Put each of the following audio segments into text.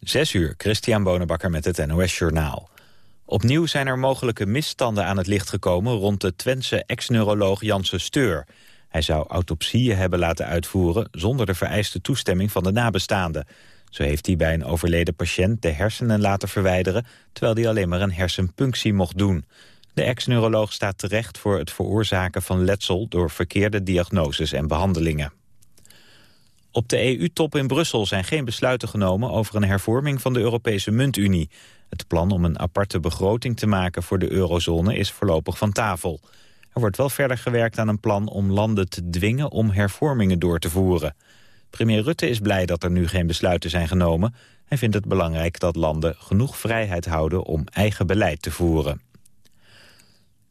Zes uur, Christian Bonenbakker met het NOS Journaal. Opnieuw zijn er mogelijke misstanden aan het licht gekomen... rond de Twentse ex-neuroloog Janssen Steur. Hij zou autopsieën hebben laten uitvoeren... zonder de vereiste toestemming van de nabestaanden. Zo heeft hij bij een overleden patiënt de hersenen laten verwijderen... terwijl hij alleen maar een hersenpunctie mocht doen. De ex-neuroloog staat terecht voor het veroorzaken van letsel... door verkeerde diagnoses en behandelingen. Op de EU-top in Brussel zijn geen besluiten genomen over een hervorming van de Europese muntunie. Het plan om een aparte begroting te maken voor de eurozone is voorlopig van tafel. Er wordt wel verder gewerkt aan een plan om landen te dwingen om hervormingen door te voeren. Premier Rutte is blij dat er nu geen besluiten zijn genomen. Hij vindt het belangrijk dat landen genoeg vrijheid houden om eigen beleid te voeren.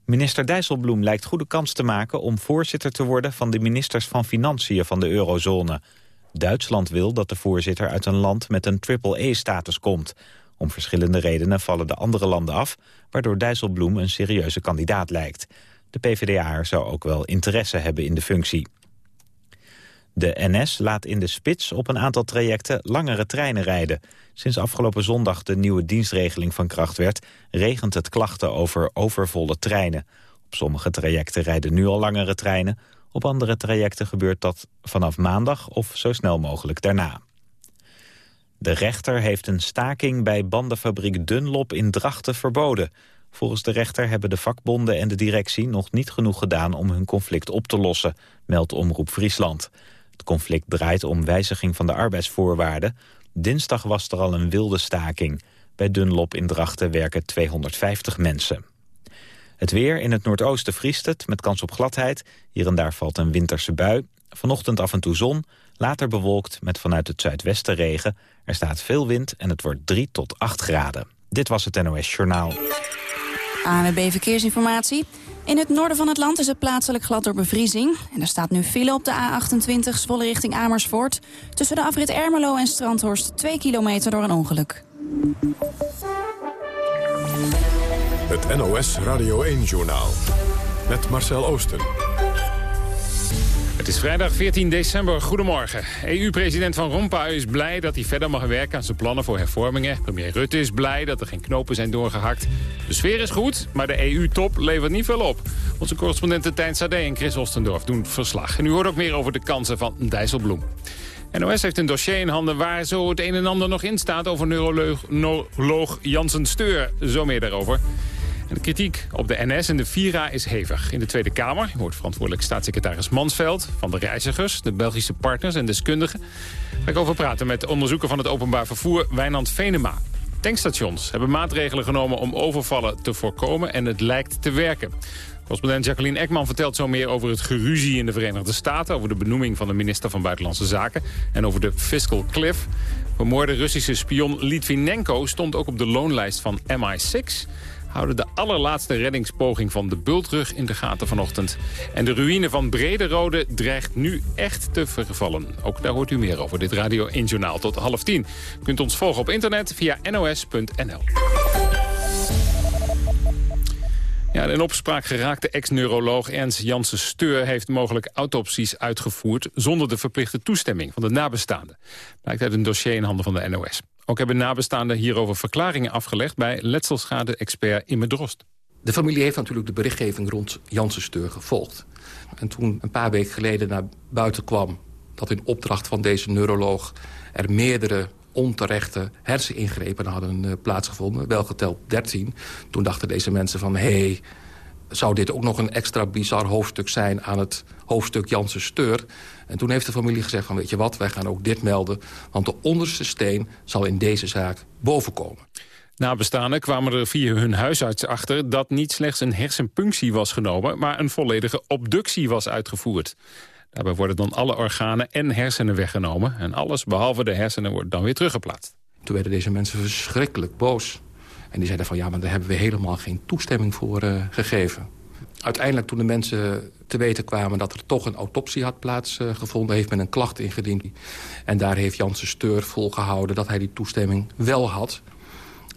Minister Dijsselbloem lijkt goede kans te maken om voorzitter te worden van de ministers van Financiën van de eurozone. Duitsland wil dat de voorzitter uit een land met een triple-E-status komt. Om verschillende redenen vallen de andere landen af... waardoor Dijsselbloem een serieuze kandidaat lijkt. De PvdA zou ook wel interesse hebben in de functie. De NS laat in de spits op een aantal trajecten langere treinen rijden. Sinds afgelopen zondag de nieuwe dienstregeling van kracht werd... regent het klachten over overvolle treinen. Op sommige trajecten rijden nu al langere treinen... Op andere trajecten gebeurt dat vanaf maandag of zo snel mogelijk daarna. De rechter heeft een staking bij bandenfabriek Dunlop in Drachten verboden. Volgens de rechter hebben de vakbonden en de directie nog niet genoeg gedaan om hun conflict op te lossen, meldt Omroep Friesland. Het conflict draait om wijziging van de arbeidsvoorwaarden. Dinsdag was er al een wilde staking. Bij Dunlop in Drachten werken 250 mensen. Het weer in het noordoosten vriest het, met kans op gladheid. Hier en daar valt een winterse bui. Vanochtend af en toe zon, later bewolkt met vanuit het zuidwesten regen. Er staat veel wind en het wordt 3 tot 8 graden. Dit was het NOS Journaal. ANWB Verkeersinformatie. In het noorden van het land is het plaatselijk glad door bevriezing. En er staat nu file op de A28 Zwolle richting Amersfoort. Tussen de afrit Ermelo en Strandhorst 2 kilometer door een ongeluk. Het NOS Radio 1-journaal. Met Marcel Oosten. Het is vrijdag 14 december. Goedemorgen. EU-president Van Rompuy is blij dat hij verder mag werken aan zijn plannen voor hervormingen. Premier Rutte is blij dat er geen knopen zijn doorgehakt. De sfeer is goed, maar de EU-top levert niet veel op. Onze correspondenten Tijn Sade en Chris Ostendorf doen verslag. En u hoort ook meer over de kansen van Dijsselbloem. NOS heeft een dossier in handen waar zo het een en ander nog in staat... over neuroloog Janssen Steur. Zo meer daarover de kritiek op de NS en de Vira is hevig. In de Tweede Kamer hoort verantwoordelijk staatssecretaris Mansveld... van de reizigers, de Belgische partners en deskundigen. Ga ik over praten met onderzoeker van het openbaar vervoer Wijnand Venema. Tankstations hebben maatregelen genomen om overvallen te voorkomen... en het lijkt te werken. Correspondent Jacqueline Ekman vertelt zo meer over het geruzie in de Verenigde Staten... over de benoeming van de minister van Buitenlandse Zaken... en over de fiscal cliff. Vermoorde Russische spion Litvinenko stond ook op de loonlijst van MI6 houden de allerlaatste reddingspoging van de bultrug in de gaten vanochtend. En de ruïne van Brederode dreigt nu echt te vervallen. Ook daar hoort u meer over. Dit Radio 1 Journaal tot half tien. U kunt ons volgen op internet via nos.nl. Ja, in opspraak geraakte ex-neuroloog Ernst Janssen Steur... heeft mogelijk autopsies uitgevoerd zonder de verplichte toestemming van de nabestaanden. Blijkt uit een dossier in handen van de NOS. Ook hebben nabestaanden hierover verklaringen afgelegd... bij letselschade-expert Imme Drost. De familie heeft natuurlijk de berichtgeving rond Janssen Steur gevolgd. En toen een paar weken geleden naar buiten kwam... dat in opdracht van deze neuroloog er meerdere onterechte herseningrepen hadden uh, plaatsgevonden. Wel geteld 13. Toen dachten deze mensen van... hé, hey, zou dit ook nog een extra bizar hoofdstuk zijn aan het hoofdstuk Janssen Steur? En toen heeft de familie gezegd van weet je wat, wij gaan ook dit melden. Want de onderste steen zal in deze zaak bovenkomen. Nabestaanden kwamen er via hun huisarts achter dat niet slechts een hersenpunctie was genomen, maar een volledige obductie was uitgevoerd. Daarbij worden dan alle organen en hersenen weggenomen en alles behalve de hersenen wordt dan weer teruggeplaatst. Toen werden deze mensen verschrikkelijk boos. En die zeiden van ja, maar daar hebben we helemaal geen toestemming voor uh, gegeven. Uiteindelijk toen de mensen te weten kwamen dat er toch een autopsie had plaatsgevonden... heeft men een klacht ingediend. En daar heeft Janssen Steur volgehouden dat hij die toestemming wel had.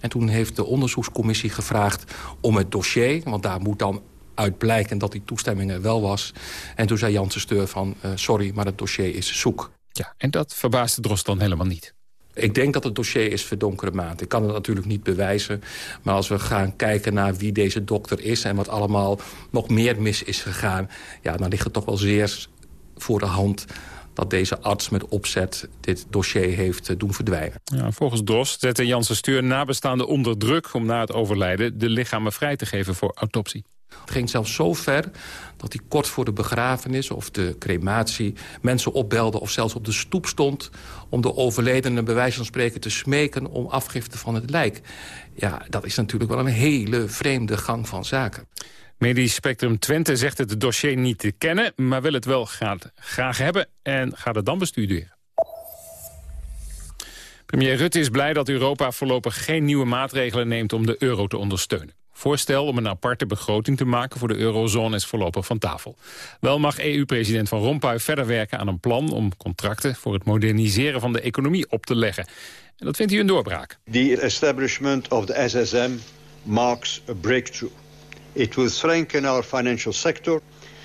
En toen heeft de onderzoekscommissie gevraagd om het dossier... want daar moet dan uit blijken dat die toestemming er wel was. En toen zei Janssen Steur van, uh, sorry, maar het dossier is zoek. Ja, en dat verbaasde Drost dan helemaal niet. Ik denk dat het dossier is verdonkere maand. Ik kan het natuurlijk niet bewijzen. Maar als we gaan kijken naar wie deze dokter is... en wat allemaal nog meer mis is gegaan... Ja, dan ligt het toch wel zeer voor de hand dat deze arts met opzet dit dossier heeft eh, doen verdwijnen. Ja, volgens Drost zette Janssen Steur nabestaanden onder druk... om na het overlijden de lichamen vrij te geven voor autopsie. Het ging zelfs zo ver dat hij kort voor de begrafenis of de crematie... mensen opbelde of zelfs op de stoep stond... om de overledene bij wijze van spreken te smeken om afgifte van het lijk. Ja, dat is natuurlijk wel een hele vreemde gang van zaken. Medisch Spectrum Twente zegt het dossier niet te kennen... maar wil het wel graag, hebben en gaat het dan bestuderen. Premier Rutte is blij dat Europa voorlopig geen nieuwe maatregelen neemt om de euro te ondersteunen. Voorstel om een aparte begroting te maken voor de eurozone is voorlopig van tafel. Wel mag EU-president Van Rompuy verder werken aan een plan om contracten voor het moderniseren van de economie op te leggen. En dat vindt hij een doorbraak. The establishment of the SSM marks a breakthrough. It will strengthen our financial sector,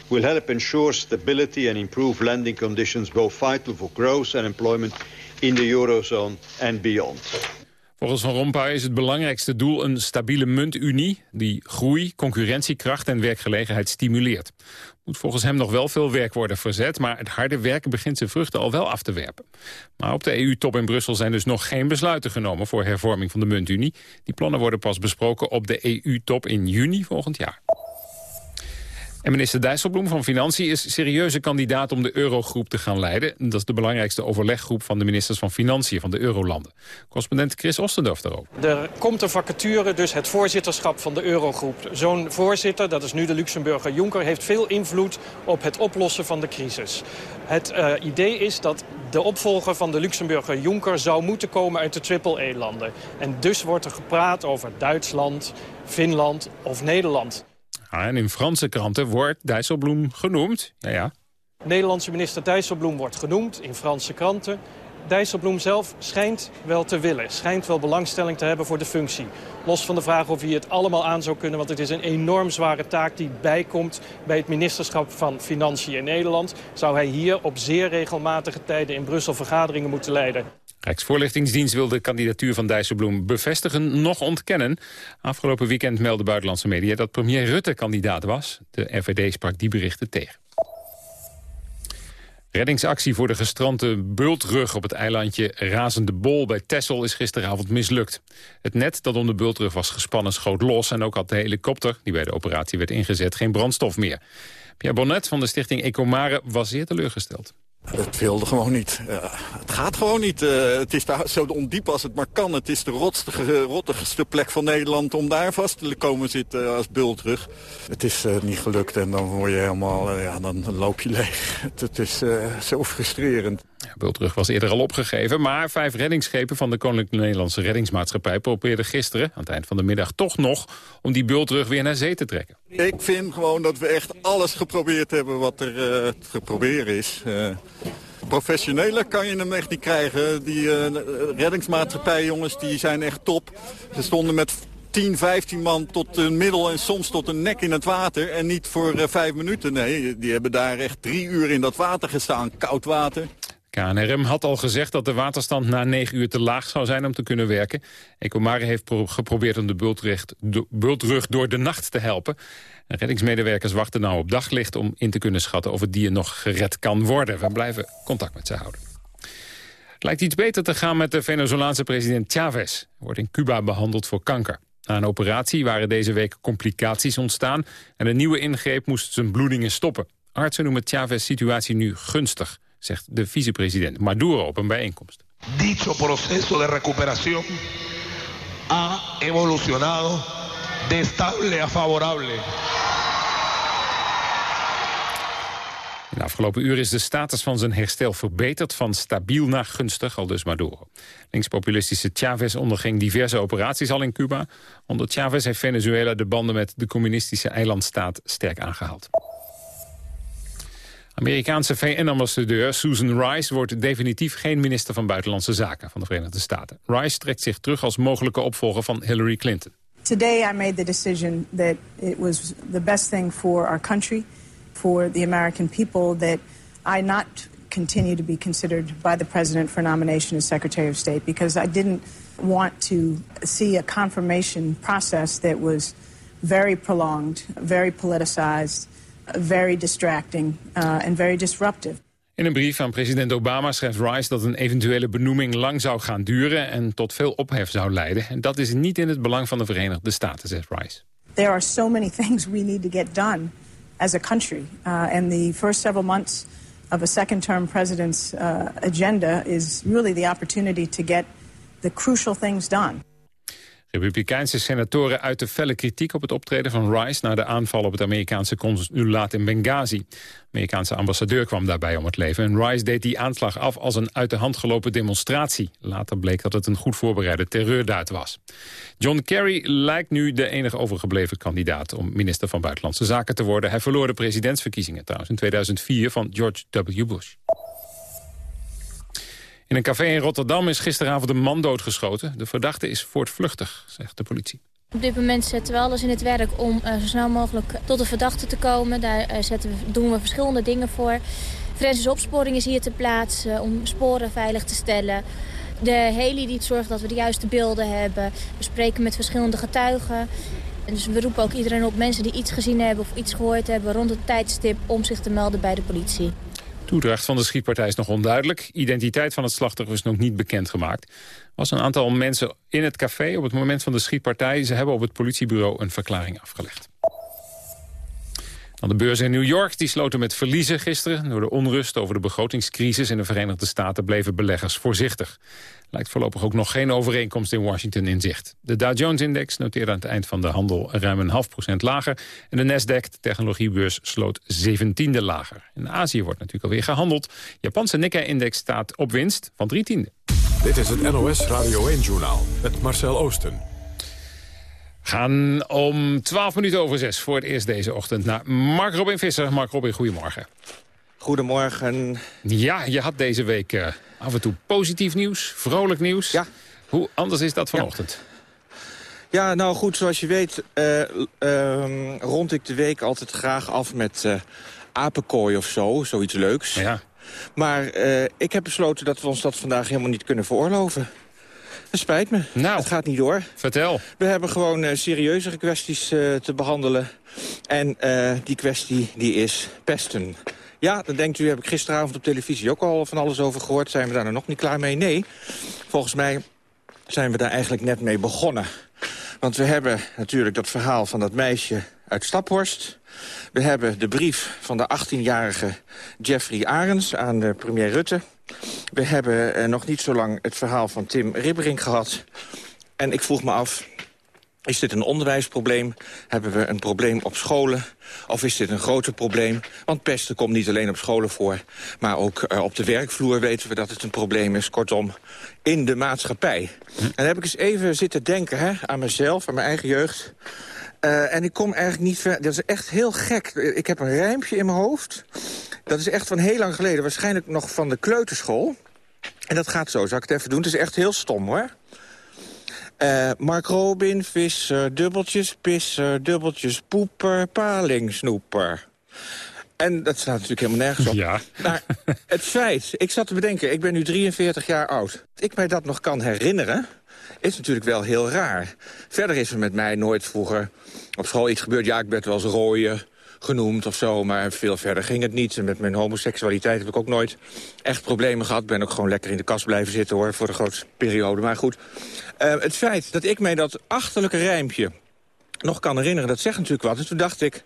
will help ensure stability and improve lending conditions both vital for growth and employment in the eurozone and beyond. Volgens Van Rompuy is het belangrijkste doel een stabiele muntunie... die groei, concurrentiekracht en werkgelegenheid stimuleert. Moet volgens hem nog wel veel werk worden verzet... maar het harde werken begint zijn vruchten al wel af te werpen. Maar op de EU-top in Brussel zijn dus nog geen besluiten genomen... voor hervorming van de muntunie. Die plannen worden pas besproken op de EU-top in juni volgend jaar. En minister Dijsselbloem van Financiën is serieuze kandidaat om de eurogroep te gaan leiden. Dat is de belangrijkste overleggroep van de ministers van Financiën van de eurolanden. Correspondent Chris Ostendorf daarover. Er komt een vacature, dus het voorzitterschap van de eurogroep. Zo'n voorzitter, dat is nu de Luxemburger Juncker, heeft veel invloed op het oplossen van de crisis. Het uh, idee is dat de opvolger van de Luxemburger Juncker zou moeten komen uit de triple-E-landen. En dus wordt er gepraat over Duitsland, Finland of Nederland. En in Franse kranten wordt Dijsselbloem genoemd. Ja, ja. Nederlandse minister Dijsselbloem wordt genoemd in Franse kranten. Dijsselbloem zelf schijnt wel te willen. Schijnt wel belangstelling te hebben voor de functie. Los van de vraag of hij het allemaal aan zou kunnen. Want het is een enorm zware taak die bijkomt bij het ministerschap van Financiën in Nederland. Zou hij hier op zeer regelmatige tijden in Brussel vergaderingen moeten leiden. Rijksvoorlichtingsdienst wil de kandidatuur van Dijsselbloem bevestigen, nog ontkennen. Afgelopen weekend meldde buitenlandse media dat premier Rutte kandidaat was. De RVD sprak die berichten tegen. Reddingsactie voor de gestrande bultrug op het eilandje Razende Bol bij Texel is gisteravond mislukt. Het net dat om de bultrug was gespannen schoot los en ook had de helikopter, die bij de operatie werd ingezet, geen brandstof meer. Pierre Bonnet van de stichting Ecomare was zeer teleurgesteld. Het wilde gewoon niet. Uh, het gaat gewoon niet. Uh, het is daar zo ondiep als het maar kan. Het is de rotstige, rottigste plek van Nederland om daar vast te komen zitten als bultrug. Het is uh, niet gelukt en dan word je helemaal, ja, dan loop je leeg. Het, het is zo frustrerend. Ja, bultrug was eerder al opgegeven, maar vijf reddingsschepen van de Koninklijke Nederlandse Reddingsmaatschappij probeerden gisteren, aan het eind van de middag, toch nog om die bultrug weer naar zee te trekken. Ik vind gewoon dat we echt alles geprobeerd hebben wat er te proberen is. Professioneler kan je hem echt niet krijgen. Die uh, reddingsmaatschappij jongens die zijn echt top. Ze stonden met 10, 15 man tot een middel en soms tot een nek in het water. En niet voor vijf minuten, nee. Die hebben daar echt drie uur in dat water gestaan, koud water. KNRM had al gezegd dat de waterstand na 9 uur te laag zou zijn om te kunnen werken. Ecomare heeft geprobeerd om de bultrug door de nacht te helpen. Reddingsmedewerkers wachten nou op daglicht om in te kunnen schatten of het dier nog gered kan worden. We blijven contact met ze houden. Het lijkt iets beter te gaan met de Venezolaanse president Chavez. Hij wordt in Cuba behandeld voor kanker. Na een operatie waren deze week complicaties ontstaan... en een nieuwe ingreep moest zijn bloedingen stoppen. Artsen noemen Chavez' situatie nu gunstig zegt de vicepresident Maduro op een bijeenkomst. Dicho proceso de recuperación ha evolucionado de estable a favorable. In de afgelopen uur is de status van zijn herstel verbeterd van stabiel naar gunstig, al dus Maduro. Linkspopulistische Chavez onderging diverse operaties al in Cuba. Onder Chavez heeft Venezuela de banden met de communistische eilandstaat sterk aangehaald. Amerikaanse VN-ambassadeur Susan Rice wordt definitief geen minister van Buitenlandse Zaken van de Verenigde Staten. Rice trekt zich terug als mogelijke opvolger van Hillary Clinton. Today I made the decision that it was the best thing for our country, for the American people, that I not continue to be considered by the president for nomination as Secretary of State because I didn't want to see a confirmation process that was very prolonged, very politicized, very distracting, uh, and very disruptive. In een brief aan president Obama schrijft Rice dat een eventuele benoeming lang zou gaan duren en tot veel ophef zou leiden. En dat is niet in het belang van de Verenigde Staten, zegt Rice. There are so many things we need to get done as a country. Uh, and the first several months of a second term president's uh, agenda is really the opportunity to get the crucial things done. Republikeinse senatoren uiten felle kritiek op het optreden van Rice... na de aanval op het Amerikaanse consulaat in Benghazi. De Amerikaanse ambassadeur kwam daarbij om het leven... en Rice deed die aanslag af als een uit de hand gelopen demonstratie. Later bleek dat het een goed voorbereide terreurdaad was. John Kerry lijkt nu de enige overgebleven kandidaat... om minister van Buitenlandse Zaken te worden. Hij verloor de presidentsverkiezingen trouwens in 2004 van George W. Bush. In een café in Rotterdam is gisteravond een man doodgeschoten. De verdachte is voortvluchtig, zegt de politie. Op dit moment zetten we alles in het werk om uh, zo snel mogelijk tot de verdachte te komen. Daar uh, zetten we, doen we verschillende dingen voor. Forensische opsporing is hier te plaatsen om sporen veilig te stellen. De heli die zorgt dat we de juiste beelden hebben. We spreken met verschillende getuigen. En dus we roepen ook iedereen op mensen die iets gezien hebben of iets gehoord hebben rond het tijdstip om zich te melden bij de politie. Toedracht van de schietpartij is nog onduidelijk. Identiteit van het slachtoffer is nog niet bekendgemaakt. Er was een aantal mensen in het café op het moment van de schietpartij. Ze hebben op het politiebureau een verklaring afgelegd. Dan de beurzen in New York die sloten met verliezen gisteren. Door de onrust over de begrotingscrisis in de Verenigde Staten bleven beleggers voorzichtig. Lijkt voorlopig ook nog geen overeenkomst in Washington in zicht. De Dow Jones-index noteerde aan het eind van de handel ruim een half procent lager. En de Nasdaq, de technologiebeurs, sloot zeventiende lager. In Azië wordt natuurlijk alweer gehandeld. Japanse Nikkei-index staat op winst van drie tiende. Dit is het NOS Radio 1-journaal met Marcel Oosten gaan om 12 minuten over 6 voor het eerst deze ochtend naar Mark Robin Visser. Mark Robin, goedemorgen. Goedemorgen. Ja, je had deze week uh, af en toe positief nieuws, vrolijk nieuws. Ja. Hoe anders is dat vanochtend? Ja, nou goed, zoals je weet uh, uh, rond ik de week altijd graag af met uh, apenkooi of zo, zoiets leuks. Ja. Maar ik heb besloten dat we ons dat vandaag helemaal niet kunnen veroorloven. Het spijt me. Nou, het gaat niet door. Vertel. We hebben gewoon uh, serieuzere kwesties uh, te behandelen. En uh, die kwestie die is pesten. Ja, dan denkt u, heb ik gisteravond op televisie ook al van alles over gehoord. Zijn we daar nog niet klaar mee? Nee. Volgens mij zijn we daar eigenlijk net mee begonnen. Want we hebben natuurlijk dat verhaal van dat meisje uit Staphorst. We hebben de brief van de 18-jarige Jeffrey Arends aan de premier Rutte. We hebben eh, nog niet zo lang het verhaal van Tim Ribbering gehad. En ik vroeg me af, is dit een onderwijsprobleem? Hebben we een probleem op scholen? Of is dit een groter probleem? Want pesten komt niet alleen op scholen voor... maar ook uh, op de werkvloer weten we dat het een probleem is. Kortom, in de maatschappij. En dan heb ik eens even zitten denken hè, aan mezelf, aan mijn eigen jeugd. Uh, en ik kom eigenlijk niet ver... Dat is echt heel gek. Ik heb een rijmpje in mijn hoofd. Dat is echt van heel lang geleden. Waarschijnlijk nog van de kleuterschool. En dat gaat zo. Zal ik het even doen? Het is echt heel stom, hoor. Uh, Mark Robin, visser, dubbeltjes, pisser, dubbeltjes, poeper, paling, snoeper. En dat staat natuurlijk helemaal nergens op. Ja. Maar het feit, ik zat te bedenken, ik ben nu 43 jaar oud. Dat ik mij dat nog kan herinneren, is natuurlijk wel heel raar. Verder is er met mij nooit vroeger op school iets gebeurd. Ja, ik ben wel eens rooien genoemd of zo, maar veel verder ging het niet. En met mijn homoseksualiteit heb ik ook nooit echt problemen gehad. Ben ook gewoon lekker in de kast blijven zitten hoor, voor de grootste periode. Maar goed, uh, het feit dat ik mij dat achterlijke rijmpje nog kan herinneren, dat zegt natuurlijk wat. En toen dacht ik,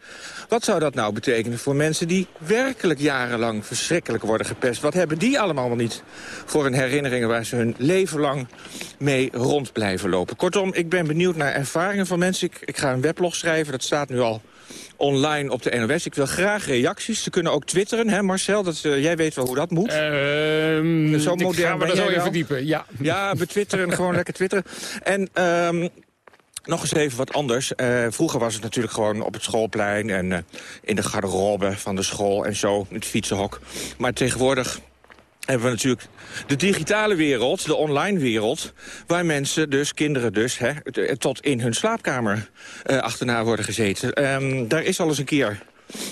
wat zou dat nou betekenen voor mensen die werkelijk jarenlang verschrikkelijk worden gepest? Wat hebben die allemaal niet voor een herinneringen waar ze hun leven lang mee rond blijven lopen? Kortom, ik ben benieuwd naar ervaringen van mensen. Ik, ik ga een weblog schrijven, dat staat nu al online op de NOS. Ik wil graag reacties. Ze kunnen ook twitteren, hè Marcel? Dat, uh, jij weet wel hoe dat moet. Uh, zo modern gaan we daar zo even verdiepen, ja. Ja, betwitteren, gewoon lekker twitteren. En... Um, nog eens even wat anders. Uh, vroeger was het natuurlijk gewoon op het schoolplein... en uh, in de garderobe van de school en zo, het fietsenhok. Maar tegenwoordig hebben we natuurlijk de digitale wereld, de online wereld... waar mensen dus, kinderen dus, hè, tot in hun slaapkamer achterna worden gezeten. Um, daar is al eens een keer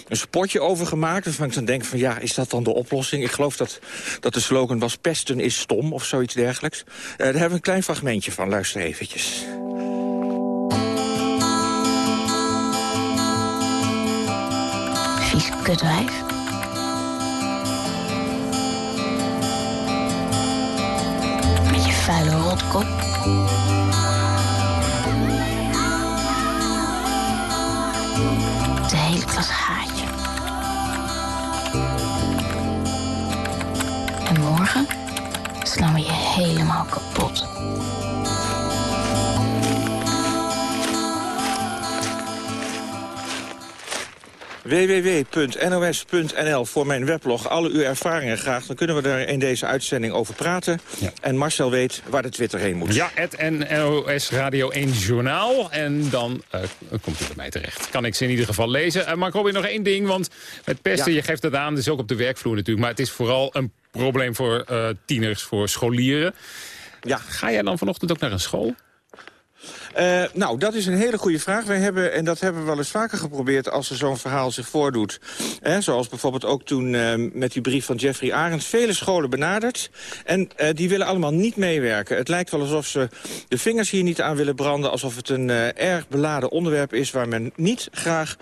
een spotje over gemaakt. Waarvan ik dan denk van ja, is dat dan de oplossing? Ik geloof dat, dat de slogan was pesten is stom of zoiets dergelijks. Daar hebben we een klein fragmentje van. Luister eventjes. Met je vuile rotkop. De hele klas haat je. En morgen slaan we je helemaal kapot. www.nos.nl voor mijn weblog. Alle uw ervaringen graag. Dan kunnen we daar in deze uitzending over praten. Ja. En Marcel weet waar de Twitter heen moet. Ja, het NOS Radio 1 Journaal. En dan uh, komt hij bij mij terecht. Kan ik ze in ieder geval lezen. Uh, maar Robin, nog één ding. Want met pesten, Ja. je geeft het aan. Is ook op de werkvloer natuurlijk. Maar het is vooral een probleem voor uh, tieners, voor scholieren. Ja. Ga jij dan vanochtend ook naar een school? Uh, nou, dat is een hele goede vraag. Wij hebben, en dat hebben we wel eens vaker geprobeerd... als er zo'n verhaal zich voordoet. Eh, zoals bijvoorbeeld ook toen uh, met die brief van Jeffrey Arends... vele scholen benaderd. En uh, die willen allemaal niet meewerken. Het lijkt wel alsof ze de vingers hier niet aan willen branden... alsof het een erg beladen onderwerp is... waar men niet graag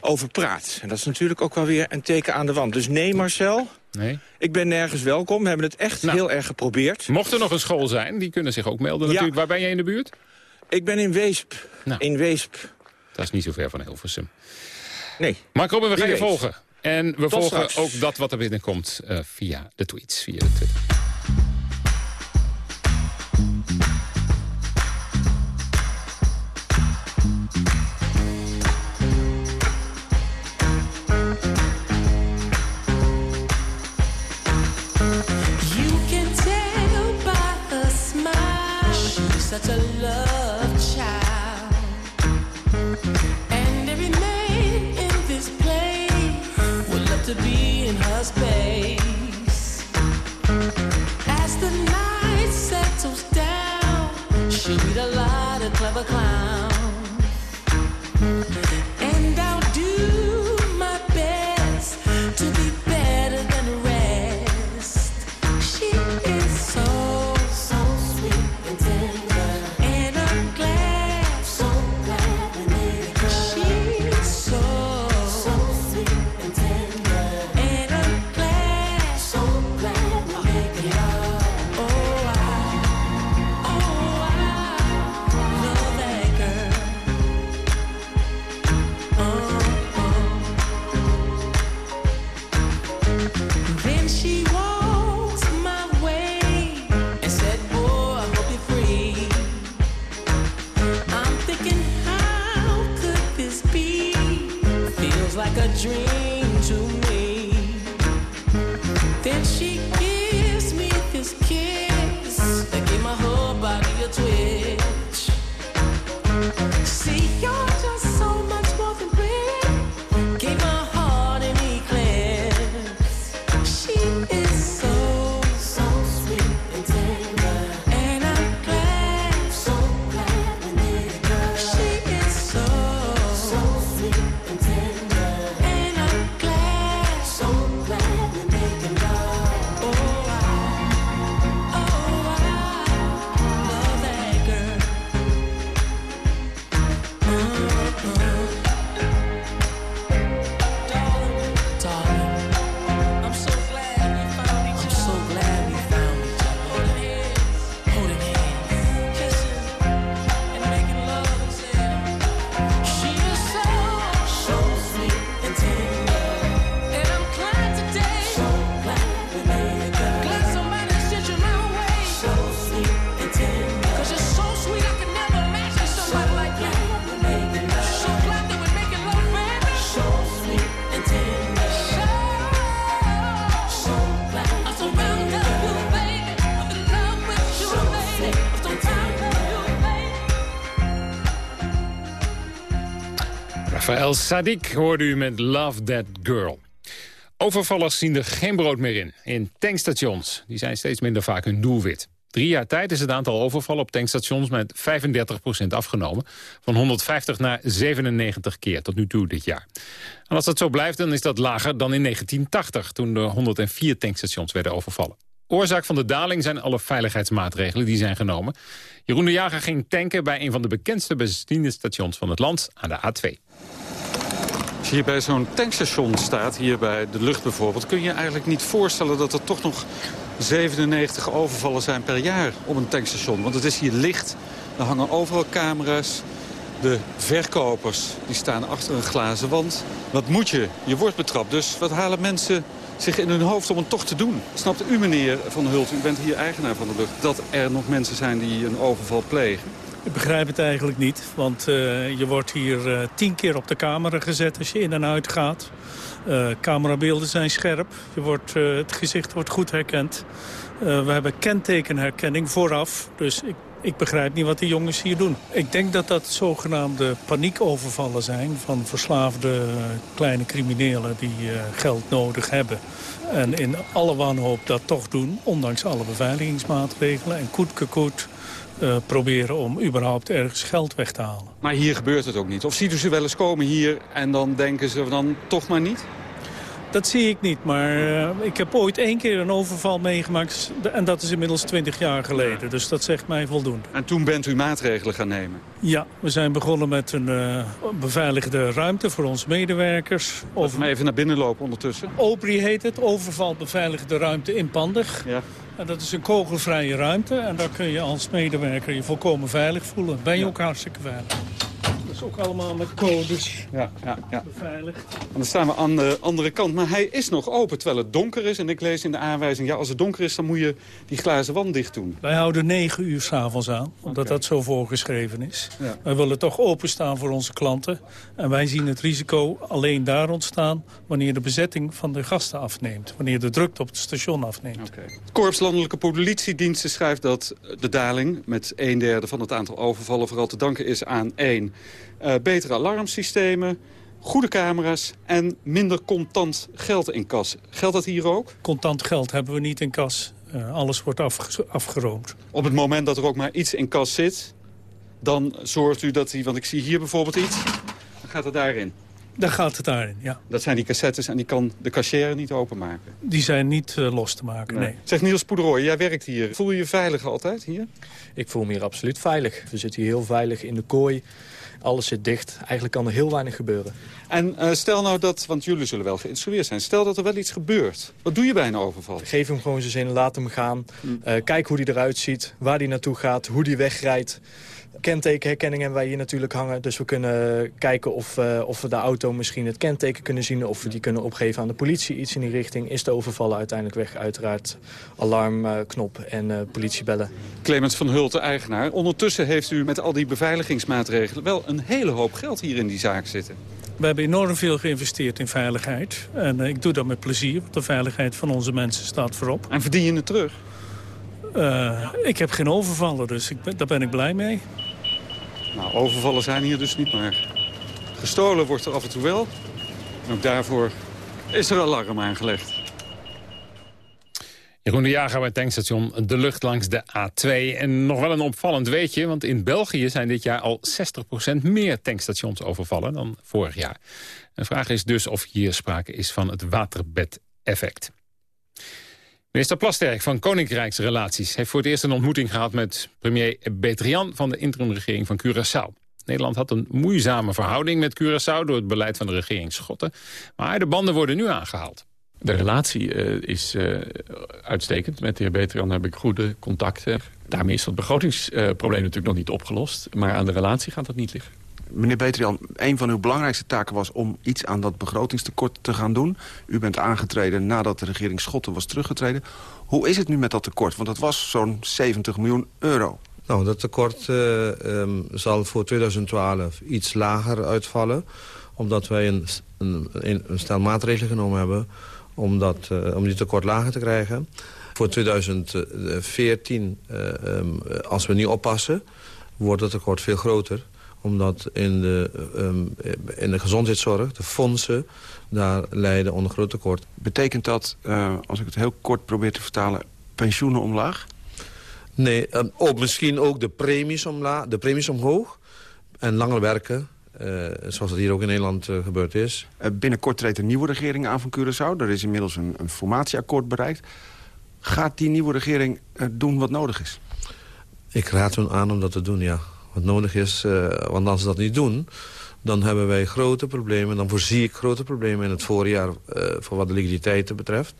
over praat. En dat is natuurlijk ook wel weer een teken aan de wand. Dus nee, Marcel... Nee. Ik ben nergens welkom. We hebben het echt Nou. heel erg geprobeerd. Mocht er nog een school zijn, die kunnen zich ook melden Ja. natuurlijk. Waar ben jij in de buurt? Ik ben in Weesp. Nou. In Weesp. Dat is niet zo ver van Hilversum. Nee. Maar Robin, we gaan je volgen. En we Tot volgen straks. ook dat wat er binnenkomt uh, via de tweets, via de Twitter. A lot of clever clowns. Rafael Sadik hoorde u met Love That Girl. Overvallers zien er geen brood meer in. In tankstations die zijn steeds minder vaak hun doelwit. drie jaar tijd is het aantal overvallen op tankstations met 35% afgenomen. Van 150 naar 97 keer tot nu toe dit jaar. En als dat zo blijft, dan is dat lager dan in 1980... toen er 104 tankstations werden overvallen. Oorzaak van de daling zijn alle veiligheidsmaatregelen die zijn genomen. Jeroen de Jager ging tanken bij een van de bekendste benzinestations van het land aan de A2. Je hier bij zo'n tankstation staat, hier bij de lucht bijvoorbeeld... kun je je eigenlijk niet voorstellen dat er toch nog 97 overvallen zijn per jaar op een tankstation. Want het is hier licht, er hangen overal camera's. De verkopers die staan achter een glazen wand. Wat moet je? Je wordt betrapt. Dus wat halen mensen zich in hun hoofd om het toch te doen? Snapt u, meneer Van Hult, u bent hier eigenaar van de lucht... dat er nog mensen zijn die een overval plegen? Ik begrijp het eigenlijk niet, want uh, je wordt hier uh, tien keer op de camera gezet als je in en uit gaat. Uh, camerabeelden zijn scherp, je wordt, het gezicht wordt goed herkend. we hebben kentekenherkenning vooraf, dus ik, ik begrijp niet wat die jongens hier doen. Ik denk dat dat zogenaamde paniekovervallen zijn van verslaafde kleine criminelen die geld nodig hebben. En in alle wanhoop dat toch doen, ondanks alle beveiligingsmaatregelen en koetke koet uh, proberen om überhaupt ergens geld weg te halen. Maar hier gebeurt het ook niet? Of ziet u ze wel eens komen hier en dan denken ze dan toch maar niet? Dat zie ik niet, maar uh, ik heb ooit één keer een overval meegemaakt... en dat is inmiddels 20 jaar geleden, dus dat zegt mij voldoende. En toen bent u maatregelen gaan nemen? Ja, we zijn begonnen met een uh, beveiligde ruimte voor onze medewerkers. Over... maar even naar binnen lopen ondertussen. OPRI heet het, overval beveiligde ruimte in Pandig. Ja. En dat is een kogelvrije ruimte en daar kun je als medewerker je volkomen veilig voelen. Ben je ja. ook hartstikke veilig. Is ook allemaal met codes ja, ja, ja. beveiligd. En dan staan we aan de andere kant. Maar hij is nog open terwijl het donker is. En ik lees in de aanwijzing, ja, als het donker is, dan moet je die glazen wand dicht doen. Wij houden negen uur s'avonds aan, omdat okay. dat zo voorgeschreven is. Ja. Wij willen toch openstaan voor onze klanten. En wij zien het risico alleen daar ontstaan wanneer de bezetting van de gasten afneemt. Wanneer de drukte op het station afneemt. Okay. Het Korps Landelijke Politiediensten schrijft dat de daling met een derde van het aantal overvallen vooral te danken is aan één. Uh, betere alarmsystemen, goede camera's en minder contant geld in kas. Geldt dat hier ook? Contant geld hebben we niet in kas. Uh, alles wordt afge afgeroomd. Op het moment dat er ook maar iets in kas zit... dan zorgt u dat hij... want ik zie hier bijvoorbeeld iets, dan gaat het daarin. Dan gaat het daarin, ja. Dat zijn die cassettes en die kan de cashier niet openmaken? Die zijn niet uh, los te maken, nee. nee. Zeg Niels Poederooi, jij werkt hier. Voel je je veilig altijd hier? Ik voel me hier absoluut veilig. We zitten hier heel veilig in de kooi. Alles zit dicht. Eigenlijk kan er heel weinig gebeuren. En uh, stel nou dat, want jullie zullen wel geïnstrueerd zijn... stel dat er wel iets gebeurt. Wat doe je bij een overval? Geef hem gewoon zijn zin, laat hem gaan. Uh, kijk hoe hij eruit ziet, waar hij naartoe gaat, hoe hij wegrijdt. Kentekenherkenning hebben wij hier natuurlijk hangen. Dus we kunnen kijken of, uh, of we de auto misschien het kenteken kunnen zien... of we die kunnen opgeven aan de politie, iets in die richting. Is de overvallen uiteindelijk weg? Uiteraard alarmknop en uh, politiebellen. Clemens van Hult, de eigenaar. Ondertussen heeft u met al die beveiligingsmaatregelen... wel een hele hoop geld hier in die zaak zitten. We hebben enorm veel geïnvesteerd in veiligheid. En uh, ik doe dat met plezier, want de veiligheid van onze mensen staat voorop. En verdien je het terug? Uh, ik heb geen overvallen, dus ik ben, daar ben ik blij mee. Nou, overvallen zijn hier dus niet, maar gestolen wordt er af en toe wel. En ook daarvoor is er alarm aangelegd. Jeroen de Jager bij tankstation De Lucht langs de A2. En nog wel een opvallend weetje, want in België zijn dit jaar al 60% meer tankstations overvallen dan vorig jaar. De vraag is dus of hier sprake is van het waterbed-effect. Minister Plasterk van Koninkrijksrelaties heeft voor het eerst een ontmoeting gehad met premier Betrian van de interimregering van Curaçao. Nederland had een moeizame verhouding met Curaçao door het beleid van de regering Schotten. Maar de banden worden nu aangehaald. De relatie uh, is uh, uitstekend. Met de heer Betrian heb ik goede contacten. Daarmee is dat begrotingsprobleem natuurlijk nog niet opgelost. Maar aan de relatie gaat dat niet liggen. Meneer Betrian, een van uw belangrijkste taken was om iets aan dat begrotingstekort te gaan doen. U bent aangetreden nadat de regering Schotten was teruggetreden. Hoe is het nu met dat tekort? Want dat was zo'n 70 miljoen euro. Nou, dat tekort uh, um, zal voor 2012 iets lager uitvallen. Omdat wij een, een, een stel maatregelen genomen hebben om, dat, uh, om die tekort lager te krijgen. Voor 2014, uh, um, als we niet oppassen, wordt het tekort veel groter omdat in de, um, in de gezondheidszorg, de fondsen, daar lijden onder groot tekort. Betekent dat, uh, als ik het heel kort probeer te vertalen, pensioenen omlaag? Nee, ehm, oh, misschien ook de premies, omla de premies omhoog en langer werken. eh, zoals dat hier ook in Nederland eh, gebeurd is. Eh, binnenkort treedt een nieuwe regering aan van Curaçao. Er is inmiddels een, een formatieakkoord bereikt. Gaat die nieuwe regering eh, doen wat nodig is? Ik raad hun aan om dat te doen, ja. Wat nodig is, eh, want als ze dat niet doen... dan hebben wij grote problemen. Dan voorzie ik grote problemen in het voorjaar... eh, voor wat de liquiditeiten betreft.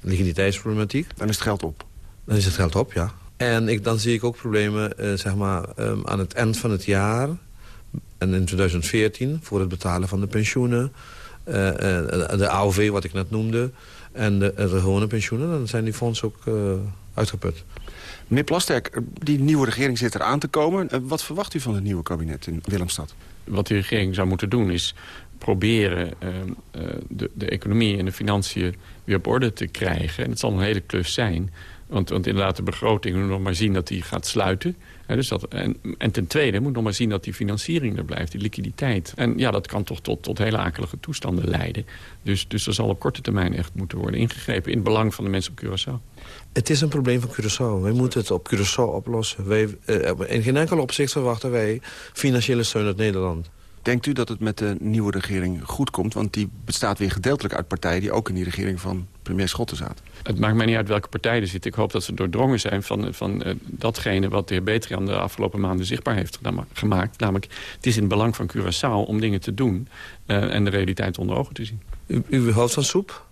Liquiditeitsproblematiek. Dan is het geld op. Dan is het geld op, ja. En ik, dan zie ik ook problemen eh, zeg maar, ehm, aan het eind van het jaar... en in 2014 voor het betalen van de pensioenen... eh, de AOV, wat ik net noemde... en de, de gewone pensioenen. Dan zijn die fondsen ook uitgeput. Meneer Plasterk, die nieuwe regering zit er aan te komen. Eh, wat verwacht u van het nieuwe kabinet in Willemstad? Wat die regering zou moeten doen is proberen eh, eh, de, de economie en de financiën weer op orde te krijgen. En het zal een hele klus zijn. Want, want inderdaad, de begroting moet nog maar zien dat die gaat sluiten. Hè, dus dat, en, en ten tweede moet nog maar zien dat die financiering er blijft, die liquiditeit. En ja, dat kan toch tot, tot hele akelige toestanden leiden. Dus, dus er zal op korte termijn echt moeten worden ingegrepen... in het belang van de mensen op Curaçao. Het is een probleem van Curaçao. Wij moeten het op Curaçao oplossen. Wij, eh, in geen enkel opzicht verwachten wij financiële steun uit Nederland. Denkt u dat het met de nieuwe regering goed komt? Want die bestaat weer gedeeltelijk uit partijen... die ook in die regering van premier Schotten zaten. Het maakt mij niet uit welke partij er zit. Ik hoop dat ze doordrongen zijn van, van uh, datgene wat de heer Betrian de afgelopen maanden zichtbaar heeft gemaakt. Namelijk, het is in het belang van Curaçao om dingen te doen uh, en de realiteit onder ogen te zien. U, u houdt van soep?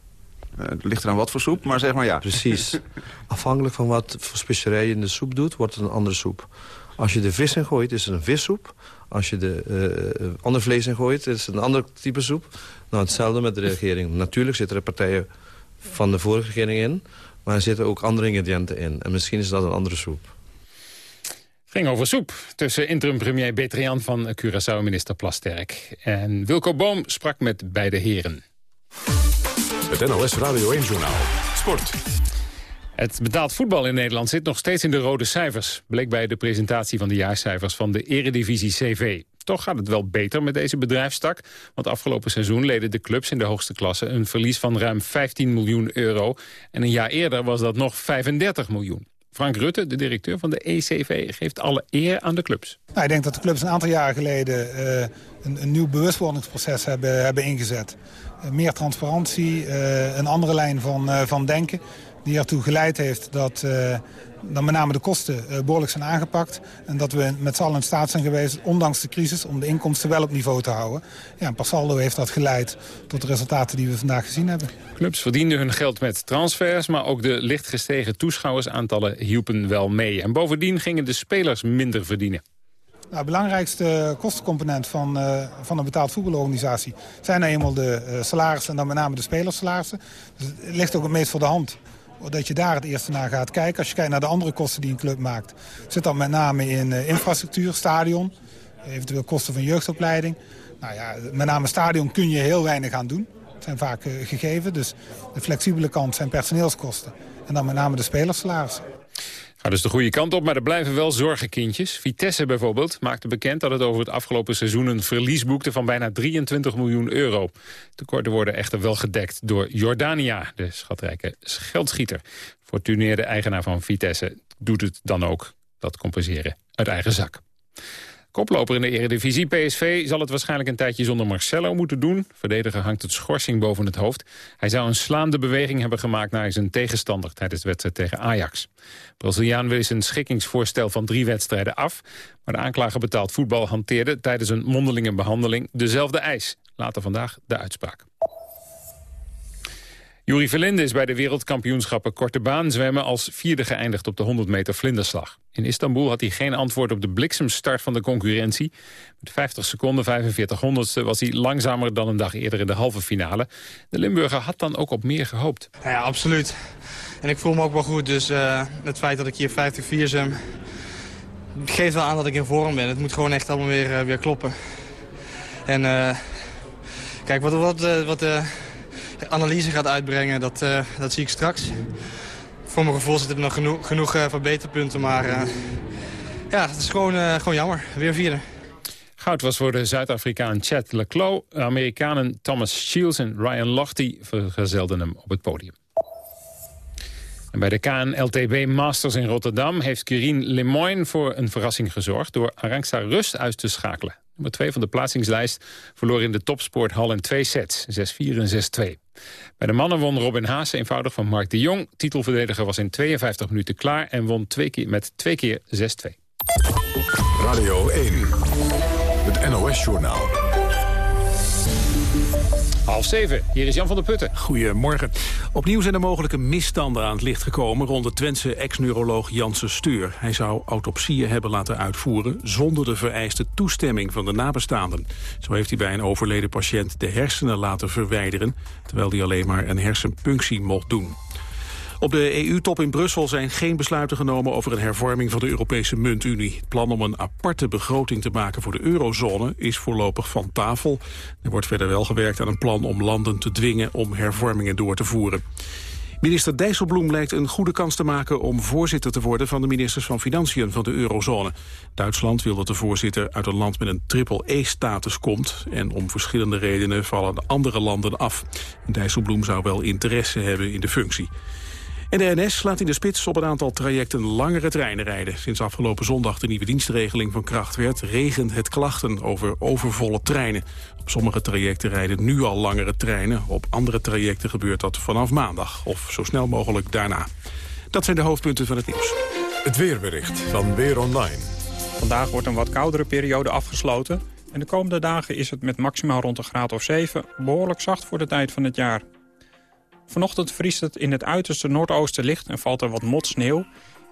Het ligt eraan wat voor soep, maar zeg maar ja. Precies. Afhankelijk van wat voor specerijen je in de soep doet, wordt het een andere soep. Als je de vis in gooit, is het een vissoep. Als je de uh, ander vlees in gooit, is het een ander type soep. Nou, hetzelfde met de regering. Natuurlijk zitten er partijen van de vorige regering in... maar er zitten ook andere ingrediënten in. En misschien is dat een andere soep. Het ging over soep tussen interim-premier Betrian van Curaçao en minister Plasterk. En Wilco Boom sprak met beide heren. Het NLS Radio 1-journaal. Sport. Het betaald voetbal in Nederland zit nog steeds in de rode cijfers. Bleek bij de presentatie van de jaarcijfers van de Eredivisie CV. Toch gaat het wel beter met deze bedrijfstak. Want afgelopen seizoen leden de clubs in de hoogste klasse... een verlies van ruim 15 miljoen euro. En een jaar eerder was dat nog 35 miljoen. Frank Rutte, de directeur van de ECV, geeft alle eer aan de clubs. Nou, ik denk dat de clubs een aantal jaar geleden uh, een, een, nieuw bewustwordingsproces hebben, hebben ingezet. Uh, meer transparantie, uh, een andere lijn van, van denken die ertoe geleid heeft dat, dat met name de kosten behoorlijk zijn aangepakt. En dat we met z'n allen in staat zijn geweest, ondanks de crisis, om de inkomsten wel op niveau te houden. Ja, en per saldo heeft dat geleid tot de resultaten die we vandaag gezien hebben. Clubs verdienden hun geld met transfers, maar ook de licht gestegen toeschouwersaantallen hielpen wel mee. En bovendien gingen de spelers minder verdienen. Nou, de belangrijkste kostencomponent van, uh, van een betaald voetbalorganisatie zijn nou eenmaal de uh, salarissen en dan met name de spelersalarissen. Dus het ligt ook het meest voor de hand dat je daar het eerste naar gaat kijken. Als je kijkt naar de andere kosten die een club maakt... zit dat met name in uh, infrastructuur, stadion, eventueel kosten van jeugdopleiding. Nou ja, met name stadion kun je heel weinig aan doen. Het zijn vaak gegeven, dus de flexibele kant zijn personeelskosten. En dan met name de spelersalarissen. Gaat dus de goede kant op, maar er blijven wel zorgenkindjes. Vitesse bijvoorbeeld maakte bekend dat het over het afgelopen seizoen... een verlies boekte van bijna 23 miljoen euro. Tekorten worden echter wel gedekt door Jordania, de schatrijke geldschieter. Fortuneer, de eigenaar van Vitesse, doet het dan ook, dat compenseren, uit eigen zak. Koploper in de eredivisie, PSV, zal het waarschijnlijk een tijdje zonder Marcelo moeten doen. Verdediger hangt het schorsing boven het hoofd. Hij zou een slaande beweging hebben gemaakt naar zijn tegenstander tijdens de wedstrijd tegen Ajax. Braziliaan wil zijn schikkingsvoorstel van drie wedstrijden af. Maar de aanklager betaald voetbal hanteerde tijdens een mondelinge behandeling dezelfde eis. Later vandaag de uitspraak. Juri Verlinde is bij de wereldkampioenschappen korte baan zwemmen als vierde geëindigd op de 100 meter vlinderslag. In Istanbul had hij geen antwoord op de bliksemstart van de concurrentie. Met 50 seconden, 45 honderdste was hij langzamer dan een dag eerder in de halve finale. De Limburger had dan ook op meer gehoopt. Ja, absoluut. En ik voel me ook wel goed, dus uh, het feit dat ik hier 50-4 zwem... geeft wel aan dat ik in vorm ben. Het moet gewoon echt allemaal weer, uh, weer kloppen. En uh, kijk, wat... wat, wat analyse gaat uitbrengen, dat, uh, dat zie ik straks. Voor mijn gevoel zitten er nog genoeg, genoeg uh, verbeterpunten, maar uh, ja, het is gewoon, gewoon jammer. Weer vierde. Goud was voor de Zuid-Afrikaan Chad Leclos. Amerikanen Thomas Shields en Ryan Lochte vergezelden hem op het podium. En bij de KNLTB Masters in Rotterdam heeft Quirine Lemoyne voor een verrassing gezorgd... door Arangsta Rust uit te schakelen. Nummer 2 van de plaatsingslijst verloor in de topsporthal in twee sets, 6-4 en 6-2. Bij de mannen won Robin Haase eenvoudig van Mark de Jong. Titelverdediger was in 52 minuten klaar en won twee keer, met twee keer 6-2. Radio 1, het NOS-journaal. Half zeven, hier is Jan van der Putten. Goedemorgen. Opnieuw zijn er mogelijke misstanden aan het licht gekomen... rond de Twentse ex-neuroloog Janssen Steur. Hij zou autopsieën hebben laten uitvoeren... zonder de vereiste toestemming van de nabestaanden. Zo heeft hij bij een overleden patiënt de hersenen laten verwijderen... terwijl hij alleen maar een hersenpunctie mocht doen. Op de EU-top in Brussel zijn geen besluiten genomen over een hervorming van de Europese muntunie. Het plan om een aparte begroting te maken voor de eurozone is voorlopig van tafel. Er wordt verder wel gewerkt aan een plan om landen te dwingen om hervormingen door te voeren. Minister Dijsselbloem lijkt een goede kans te maken om voorzitter te worden van de ministers van Financiën van de eurozone. Duitsland wil dat de voorzitter uit een land met een triple-E-status komt en om verschillende redenen vallen de andere landen af. Dijsselbloem zou wel interesse hebben in de functie. En de NS laat in de spits op een aantal trajecten langere treinen rijden. Sinds afgelopen zondag de nieuwe dienstregeling van kracht werd... regent het klachten over overvolle treinen. Op sommige trajecten rijden nu al langere treinen. Op andere trajecten gebeurt dat vanaf maandag. Of zo snel mogelijk daarna. Dat zijn de hoofdpunten van het nieuws. Het weerbericht van Weer Online. Vandaag wordt een wat koudere periode afgesloten. En de komende dagen is het met maximaal rond een graad of 7... behoorlijk zacht voor de tijd van het jaar. Vanochtend vriest het in het uiterste noordoosten licht en valt er wat mot sneeuw.